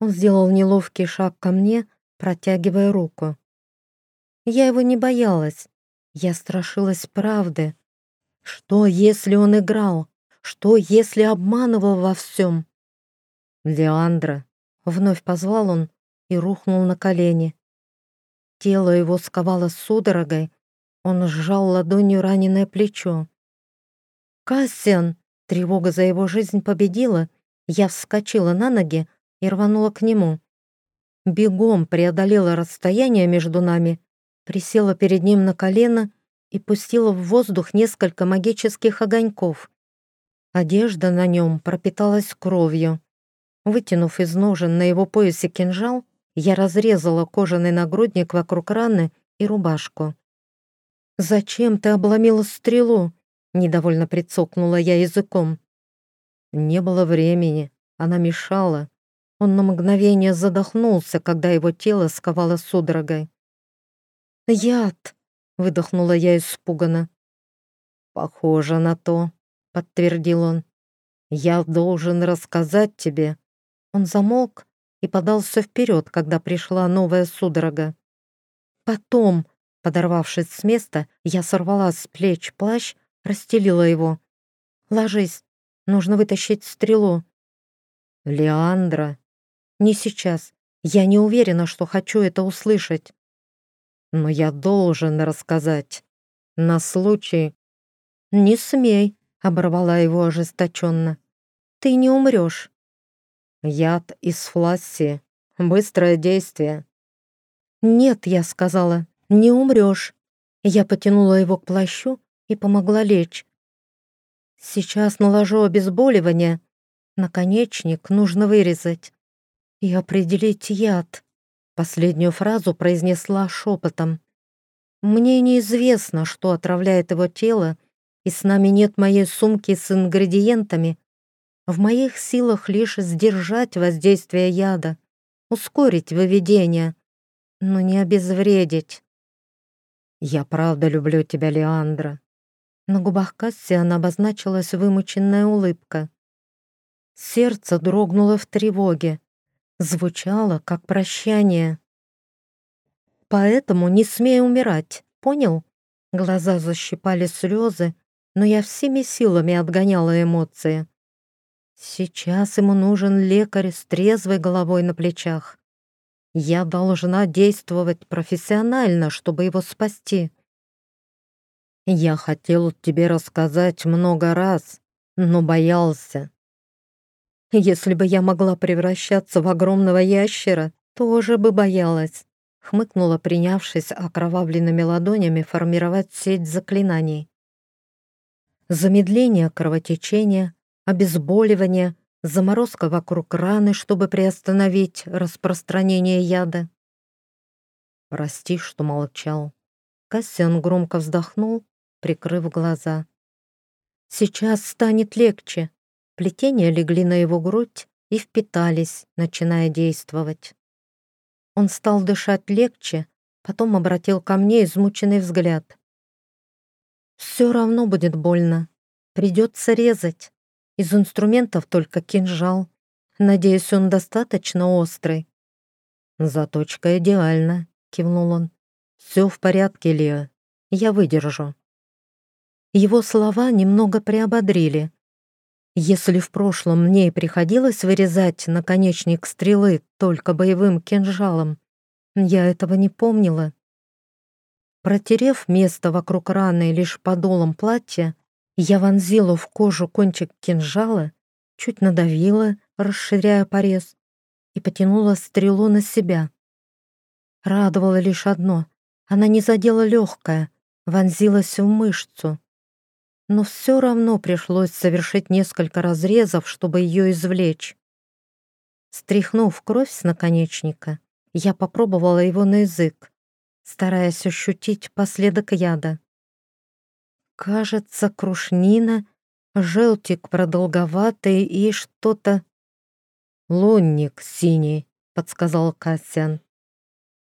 Он сделал неловкий шаг ко мне, протягивая руку. Я его не боялась. Я страшилась правды. Что, если он играл? Что, если обманывал во всем? «Леандра», — вновь позвал он и рухнул на колени. Тело его сковало судорогой, он сжал ладонью раненое плечо. «Кассиан!» Тревога за его жизнь победила, я вскочила на ноги и рванула к нему. Бегом преодолела расстояние между нами, присела перед ним на колено и пустила в воздух несколько магических огоньков. Одежда на нем пропиталась кровью. Вытянув из ножен на его поясе кинжал, я разрезала кожаный нагрудник вокруг раны и рубашку. «Зачем ты обломила стрелу?» Недовольно прицокнула я языком. Не было времени, она мешала. Он на мгновение задохнулся, когда его тело сковало судорогой. «Яд!» — выдохнула я испуганно. «Похоже на то», — подтвердил он. «Я должен рассказать тебе». Он замолк и подался вперед, когда пришла новая судорога. Потом, подорвавшись с места, я сорвала с плеч плащ расстелила его. «Ложись, нужно вытащить стрелу». «Леандра». «Не сейчас. Я не уверена, что хочу это услышать». «Но я должен рассказать. На случай...» «Не смей», — оборвала его ожесточенно. «Ты не умрешь». «Яд из фласси. Быстрое действие». «Нет», — я сказала, — «не умрешь». Я потянула его к плащу, и помогла лечь. Сейчас наложу обезболивание. Наконечник нужно вырезать. И определить яд. Последнюю фразу произнесла шепотом. Мне неизвестно, что отравляет его тело, и с нами нет моей сумки с ингредиентами. В моих силах лишь сдержать воздействие яда, ускорить выведение, но не обезвредить. «Я правда люблю тебя, Леандра», на губах Кассиана обозначилась вымученная улыбка. Сердце дрогнуло в тревоге. Звучало, как прощание. «Поэтому не смей умирать, понял?» Глаза защипали слезы, но я всеми силами отгоняла эмоции. Сейчас ему нужен лекарь с трезвой головой на плечах. Я должна действовать профессионально, чтобы его спасти. Я хотел тебе рассказать много раз, но боялся. Если бы я могла превращаться в огромного ящера, тоже бы боялась. Хмыкнула, принявшись окровавленными ладонями формировать сеть заклинаний. Замедление кровотечения, обезболивание, заморозка вокруг раны, чтобы приостановить распространение яда. Прости, что молчал. Кассиан громко вздохнул прикрыв глаза. «Сейчас станет легче». Плетения легли на его грудь и впитались, начиная действовать. Он стал дышать легче, потом обратил ко мне измученный взгляд. «Все равно будет больно. Придется резать. Из инструментов только кинжал. Надеюсь, он достаточно острый. Заточка идеальна, кивнул он. Все в порядке, Лео. Я выдержу. Его слова немного приободрили. Если в прошлом мне и приходилось вырезать наконечник стрелы только боевым кинжалом, я этого не помнила. Протерев место вокруг раны лишь подолом платья, я вонзила в кожу кончик кинжала, чуть надавила, расширяя порез, и потянула стрелу на себя. Радовало лишь одно — она не задела легкое, вонзилась в мышцу но все равно пришлось совершить несколько разрезов, чтобы ее извлечь. Стряхнув кровь с наконечника, я попробовала его на язык, стараясь ощутить последок яда. Кажется, крушнина, желтик продолговатый и что-то... «Лунник синий», — подсказал Кассиан.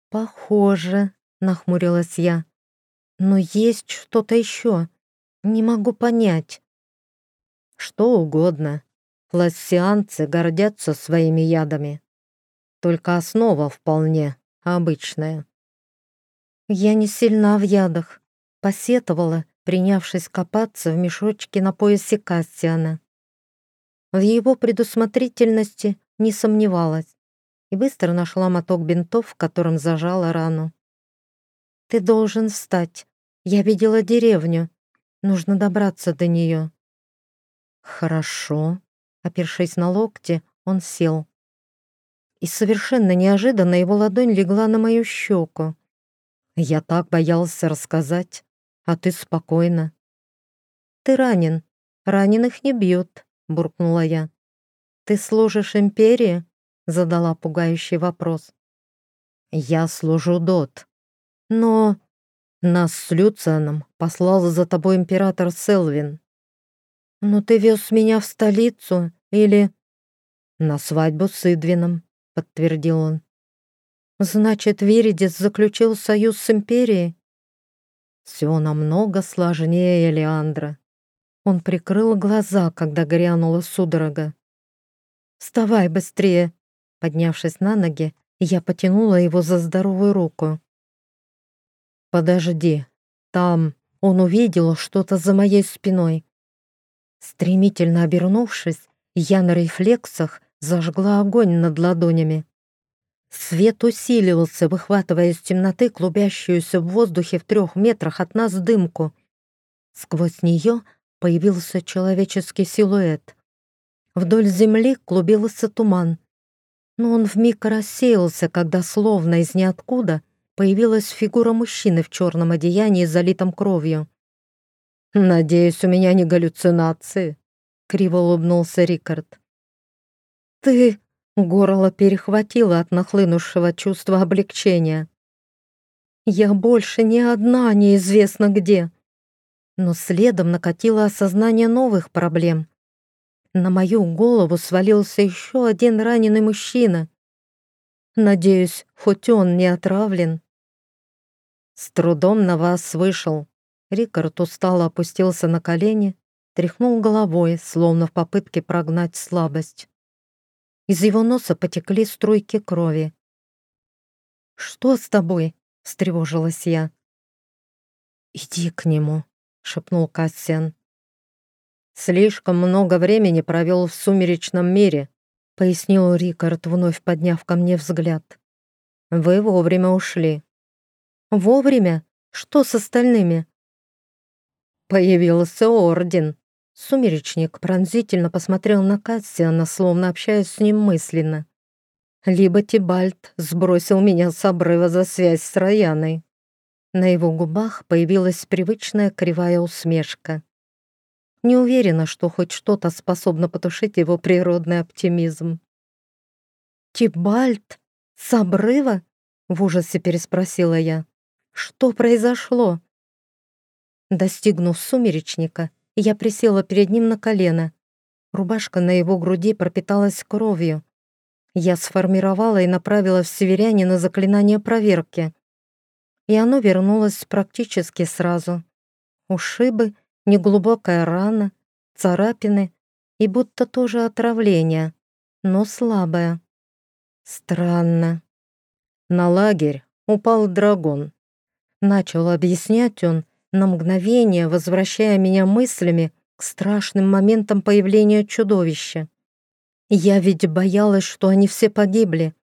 «Похоже», — нахмурилась я. «Но есть что-то еще. Не могу понять. Что угодно. Лассианцы гордятся своими ядами. Только основа вполне обычная. Я не сильна в ядах. Посетовала, принявшись копаться в мешочке на поясе Кассиана. В его предусмотрительности не сомневалась и быстро нашла моток бинтов, в котором зажала рану. «Ты должен встать. Я видела деревню. Нужно добраться до нее. Хорошо. Опершись на локте, он сел. И совершенно неожиданно его ладонь легла на мою щеку. Я так боялся рассказать, а ты спокойно. Ты ранен. Раненых не бьют, буркнула я. Ты служишь империи? Задала пугающий вопрос. Я служу Дот. Но нас с Люцианом послал за тобой император Селвин. Но ты вез меня в столицу или...» «На свадьбу с Идвином», — подтвердил он. «Значит, Виридис заключил союз с империей?» «Все намного сложнее, Леандра». Он прикрыл глаза, когда грянула судорога. «Вставай быстрее!» Поднявшись на ноги, я потянула его за здоровую руку. «Подожди, там...» Он увидел что-то за моей спиной. Стремительно обернувшись, я на рефлексах зажгла огонь над ладонями. Свет усиливался, выхватывая из темноты клубящуюся в воздухе в трех метрах от нас дымку. Сквозь нее появился человеческий силуэт. Вдоль земли клубился туман, но он вмиг рассеялся, когда словно из ниоткуда — появилась фигура мужчины в черном одеянии, залитом кровью. «Надеюсь, у меня не галлюцинации», — криво улыбнулся Рикард. «Ты...» — горло перехватило от нахлынувшего чувства облегчения. «Я больше не одна неизвестно где». Но следом накатило осознание новых проблем. На мою голову свалился еще один раненый мужчина. Надеюсь, хоть он не отравлен. С трудом на вас вышел. Рикард устало опустился на колени, тряхнул головой, словно в попытке прогнать слабость. Из его носа потекли струйки крови. «Что с тобой?» — встревожилась я. «Иди к нему», — шепнул Кассиан. «Слишком много времени провел в сумеречном мире», — пояснил Рикард, вновь подняв ко мне взгляд. «Вы вовремя ушли. Вовремя? Что с остальными? Появился орден. Сумеречник пронзительно посмотрел на Кассиана, словно общаясь с ним мысленно. Либо Тибальт сбросил меня с обрыва за связь с Рояной. На его губах появилась привычная кривая усмешка. Не уверена, что хоть что-то способно потушить его природный оптимизм. «Тибальт? С обрыва?» — в ужасе переспросила я. Что произошло? Достигнув сумеречника, я присела перед ним на колено. Рубашка на его груди пропиталась кровью. Я сформировала и направила в северяне на заклинание проверки. И оно вернулось практически сразу. Ушибы, неглубокая рана, царапины и будто тоже отравление, но слабое. Странно. На лагерь упал дракон. Начал объяснять он, на мгновение возвращая меня мыслями к страшным моментам появления чудовища. Я ведь боялась, что они все погибли.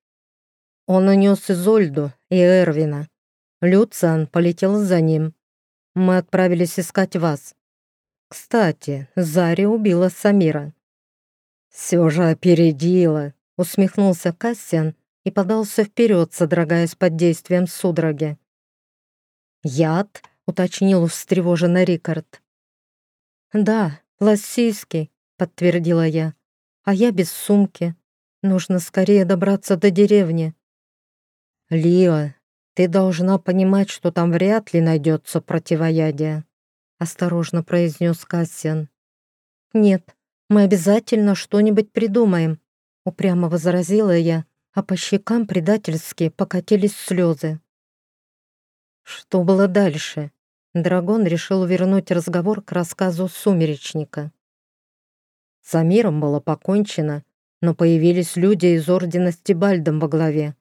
Он унес Изольду и Эрвина. Люциан полетел за ним. Мы отправились искать вас. Кстати, Зари убила Самира. «Все же опередила», — усмехнулся Кассиан и подался вперед, содрогаясь под действием судороги. «Яд?» — уточнил встревоженно Рикард. «Да, лассийский», — подтвердила я. «А я без сумки. Нужно скорее добраться до деревни». «Лиа, ты должна понимать, что там вряд ли найдется противоядие», — осторожно произнес Кассиан. «Нет, мы обязательно что-нибудь придумаем», — упрямо возразила я, а по щекам предательски покатились слезы. Что было дальше? Драгон решил вернуть разговор к рассказу сумеречника. С Амиром было покончено, но появились люди из Ордена Стибальдом во главе.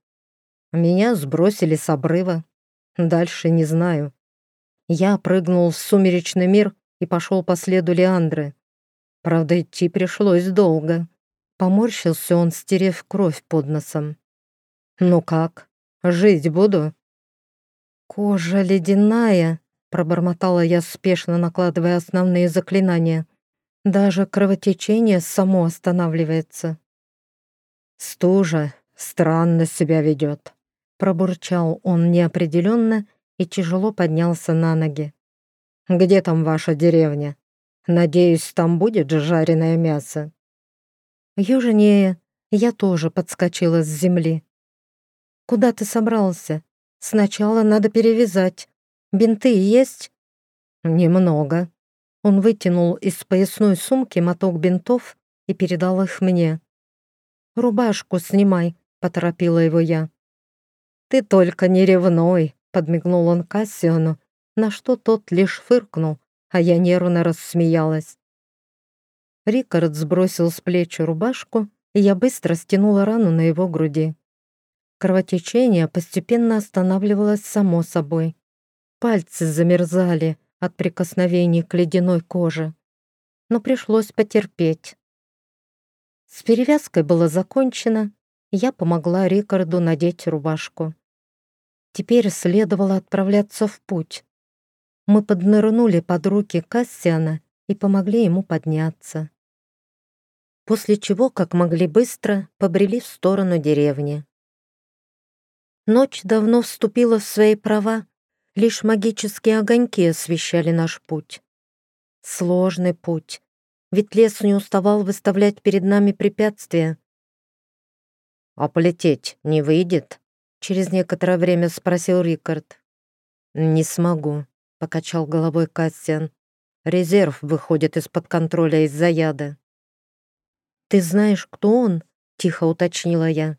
Меня сбросили с обрыва. Дальше не знаю. Я прыгнул в сумеречный мир и пошел по следу Леандры. Правда, идти пришлось долго. Поморщился он, стерев кровь под носом. «Ну как? Жить буду?» «Кожа ледяная», — пробормотала я, спешно накладывая основные заклинания. «Даже кровотечение само останавливается». «Стужа странно себя ведет», — пробурчал он неопределенно и тяжело поднялся на ноги. «Где там ваша деревня? Надеюсь, там будет жареное мясо?» «Южнее. Я тоже подскочила с земли». «Куда ты собрался?» Сначала надо перевязать. Бинты есть?» «Немного». Он вытянул из поясной сумки моток бинтов и передал их мне. «Рубашку снимай», — поторопила его я. «Ты только не ревной», — подмигнул он Кассиону, на что тот лишь фыркнул, а я нервно рассмеялась. Рикард сбросил с плечи рубашку, и я быстро стянула рану на его груди. Кровотечение постепенно останавливалось само собой. Пальцы замерзали от прикосновений к ледяной коже. Но пришлось потерпеть. С перевязкой было закончено, я помогла Рикарду надеть рубашку. Теперь следовало отправляться в путь. Мы поднырнули под руки Кассиана и помогли ему подняться. После чего, как могли быстро, побрели в сторону деревни. Ночь давно вступила в свои права, лишь магические огоньки освещали наш путь. Сложный путь, ведь лес не уставал выставлять перед нами препятствия. «А полететь не выйдет?» — через некоторое время спросил Рикард. «Не смогу», — покачал головой Кассиан. «Резерв выходит из-под контроля из-за яда». «Ты знаешь, кто он?» — тихо уточнила я.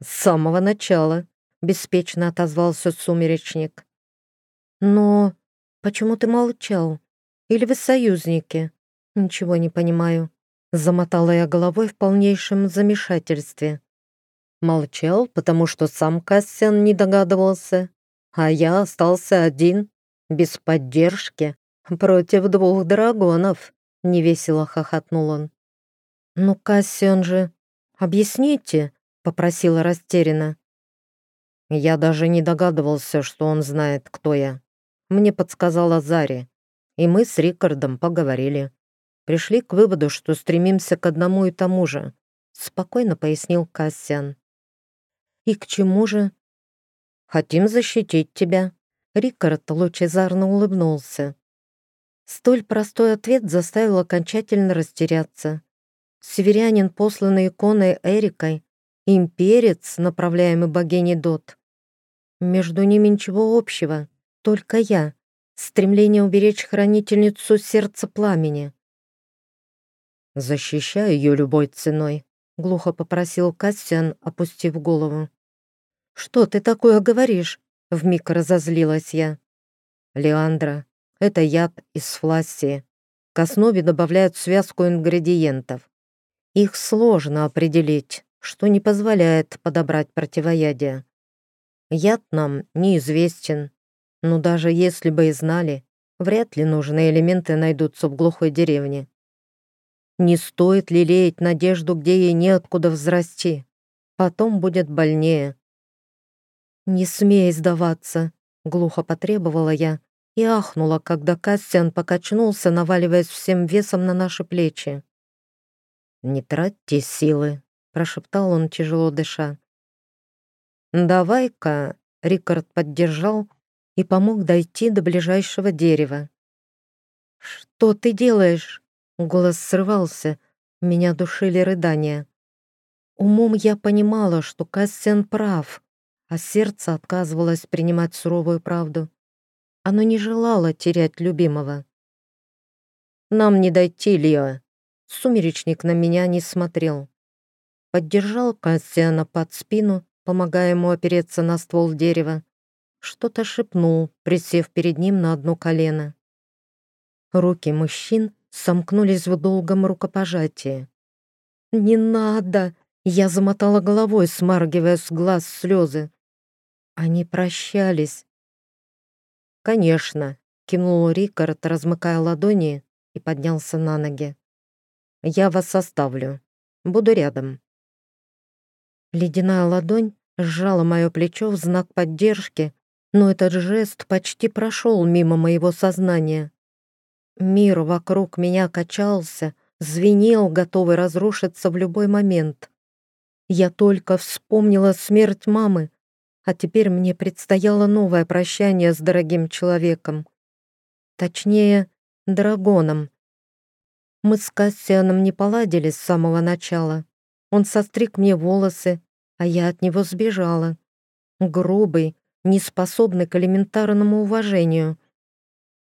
«С самого начала», беспечно отозвался сумеречник. Но почему ты молчал? Или вы союзники? Ничего не понимаю. Замотала я головой в полнейшем замешательстве. Молчал, потому что сам Кассиан не догадывался, а я остался один, без поддержки, против двух драгонов. Невесело хохотнул он. «Ну, Кассиан же... Объясните», — попросила растерянно. Я даже не догадывался, что он знает, кто я. Мне подсказала Зари, и мы с Рикардом поговорили. Пришли к выводу, что стремимся к одному и тому же, спокойно пояснил Кассиан. И к чему же? Хотим защитить тебя. Рикард лучезарно улыбнулся. Столь простой ответ заставил окончательно растеряться. Северянин, посланный иконой Эрикой, имперец, направляемый богиней Дот, между ними ничего общего, только я, стремление уберечь хранительницу сердца пламени. «Защищай ее любой ценой», — глухо попросил Кассиан, опустив голову. «Что ты такое говоришь?» — вмиг разозлилась я. «Леандра, это яд из флассии. к основе добавляют связку ингредиентов. Их сложно определить, что не позволяет подобрать противоядие. Яд нам неизвестен, но даже если бы и знали, вряд ли нужные элементы найдутся в глухой деревне. Не стоит лелеять надежду, где ей неоткуда взрасти. Потом будет больнее. «Не смей сдаваться», — глухо потребовала я и ахнула, когда Кассиан покачнулся, наваливаясь всем весом на наши плечи. «Не тратьте силы», — прошептал он, тяжело дыша. «Давай-ка», — Рикард поддержал и помог дойти до ближайшего дерева. «Что ты делаешь?» Голос срывался, меня душили рыдания. Умом я понимала, что Кассиан прав, а сердце отказывалось принимать суровую правду. Оно не желало терять любимого. «Нам не дойти, Лио!» Сумеречник на меня не смотрел. Поддержал Кассиана под спину, помогая ему опереться на ствол дерева. Что-то шепнул, присев перед ним на одно колено. Руки мужчин сомкнулись в долгом рукопожатии. «Не надо!» — я замотала головой, смаргивая с глаз слезы. Они прощались. «Конечно», — кивнул Рикард, размыкая ладони, и поднялся на ноги. «Я вас оставлю. Буду рядом». Ледяная ладонь сжала мое плечо в знак поддержки, но этот жест почти прошел мимо моего сознания. Мир вокруг меня качался, звенел, готовый разрушиться в любой момент. Я только вспомнила смерть мамы, а теперь мне предстояло новое прощание с дорогим человеком. Точнее, драгоном. Мы с Кассианом не поладили с самого начала. Он состриг мне волосы, а я от него сбежала. Грубый, неспособный к элементарному уважению.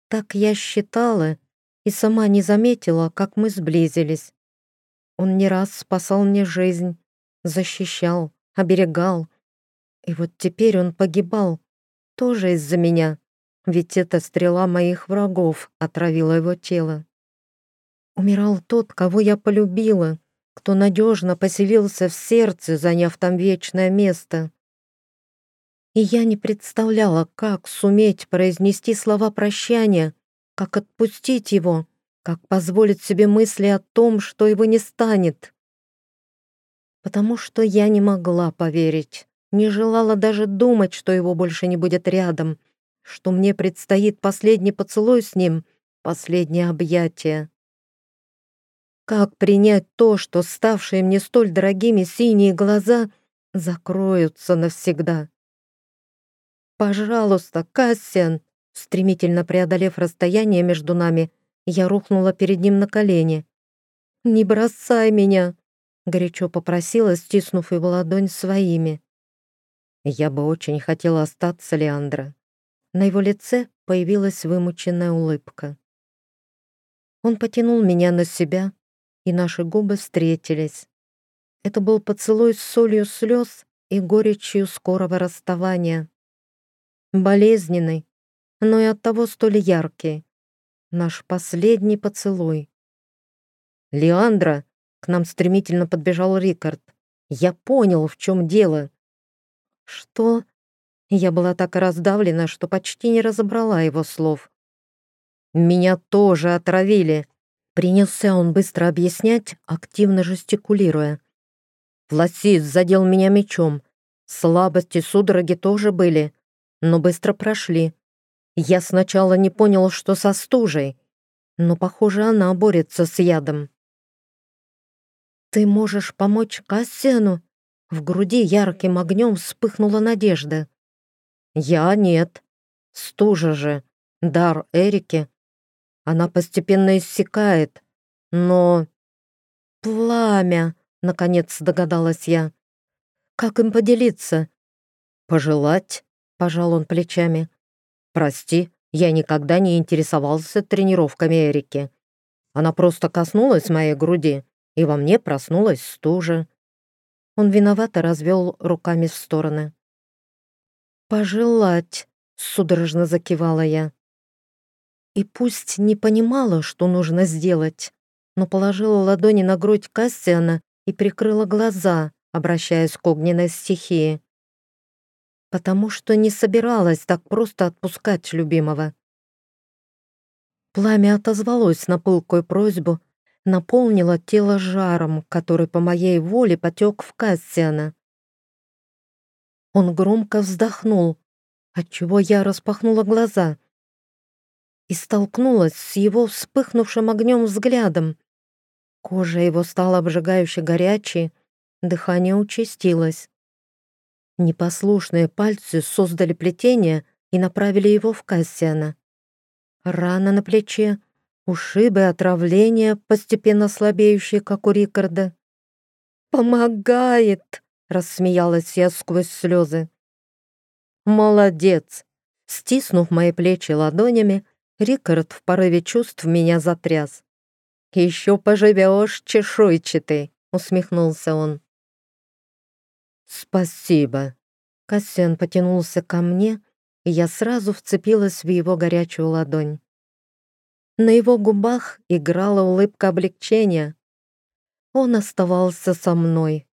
Так я считала и сама не заметила, как мы сблизились. Он не раз спасал мне жизнь, защищал, оберегал, и вот теперь он погибал, тоже из-за меня, ведь эта стрела моих врагов отравила его тело. Умирал тот, кого я полюбила, кто надежно поселился в сердце, заняв там вечное место. И я не представляла, как суметь произнести слова прощания, как отпустить его, как позволить себе мысли о том, что его не станет. Потому что я не могла поверить, не желала даже думать, что его больше не будет рядом, что мне предстоит последний поцелуй с ним, последнее объятие. Как принять то, что ставшие мне столь дорогими синие глаза закроются навсегда? «Пожалуйста, Кассиан!» Стремительно преодолев расстояние между нами, я рухнула перед ним на колени. «Не бросай меня!» — горячо попросила, стиснув его ладонь своими. Я бы очень хотела остаться, Леандра. На его лице появилась вымученная улыбка. Он потянул меня на себя, и наши губы встретились. Это был поцелуй с солью слез и горечью скорого расставания. Болезненный, но и оттого столь яркий. Наш последний поцелуй. «Леандра!» — к нам стремительно подбежал Рикард. «Я понял, в чем дело. «Что?» Я была так раздавлена, что почти не разобрала его слов. «Меня тоже отравили!» Принялся он быстро объяснять, активно жестикулируя. Власист задел меня мечом. Слабости, судороги тоже были, но быстро прошли. Я сначала не понял, что со стужей, но, похоже, она борется с ядом. «Ты можешь помочь Кассиану?» В груди ярким огнем вспыхнула надежда. «Я нет. Стужа же. Дар Эрики. Она постепенно иссякает. Но...» «Пламя!» — наконец догадалась я. «Как им поделиться?» «Пожелать?» — пожал он плечами. «Прости, я никогда не интересовался тренировками Эрики. Она просто коснулась моей груди, и во мне проснулась стужа. Он виновато развел руками в стороны. «Пожелать», — судорожно закивала я. И пусть не понимала, что нужно сделать, но положила ладони на грудь Кассиана и прикрыла глаза, обращаясь к огненной стихии. Потому что не собиралась так просто отпускать любимого. Пламя отозвалось на пылкую просьбу, наполнило тело жаром, который по моей воле потек в Кассиана. Он громко вздохнул, отчего я распахнула глаза и столкнулась с его вспыхнувшим огнем взглядом. Кожа его стала обжигающе горячей, дыхание участилось. Непослушные пальцы создали плетение и направили его в Кассиана. Рана на плече, ушибы, отравления, постепенно слабеющие, как у Рикарда. «Помогает!» — рассмеялась я сквозь слезы. «Молодец!» Стиснув мои плечи ладонями, Рикард в порыве чувств меня затряс. «Еще поживешь, чешуйчатый!» — усмехнулся он. «Спасибо!» Кассиан потянулся ко мне, и я сразу вцепилась в его горячую ладонь. На его губах играла улыбка облегчения. Он оставался со мной,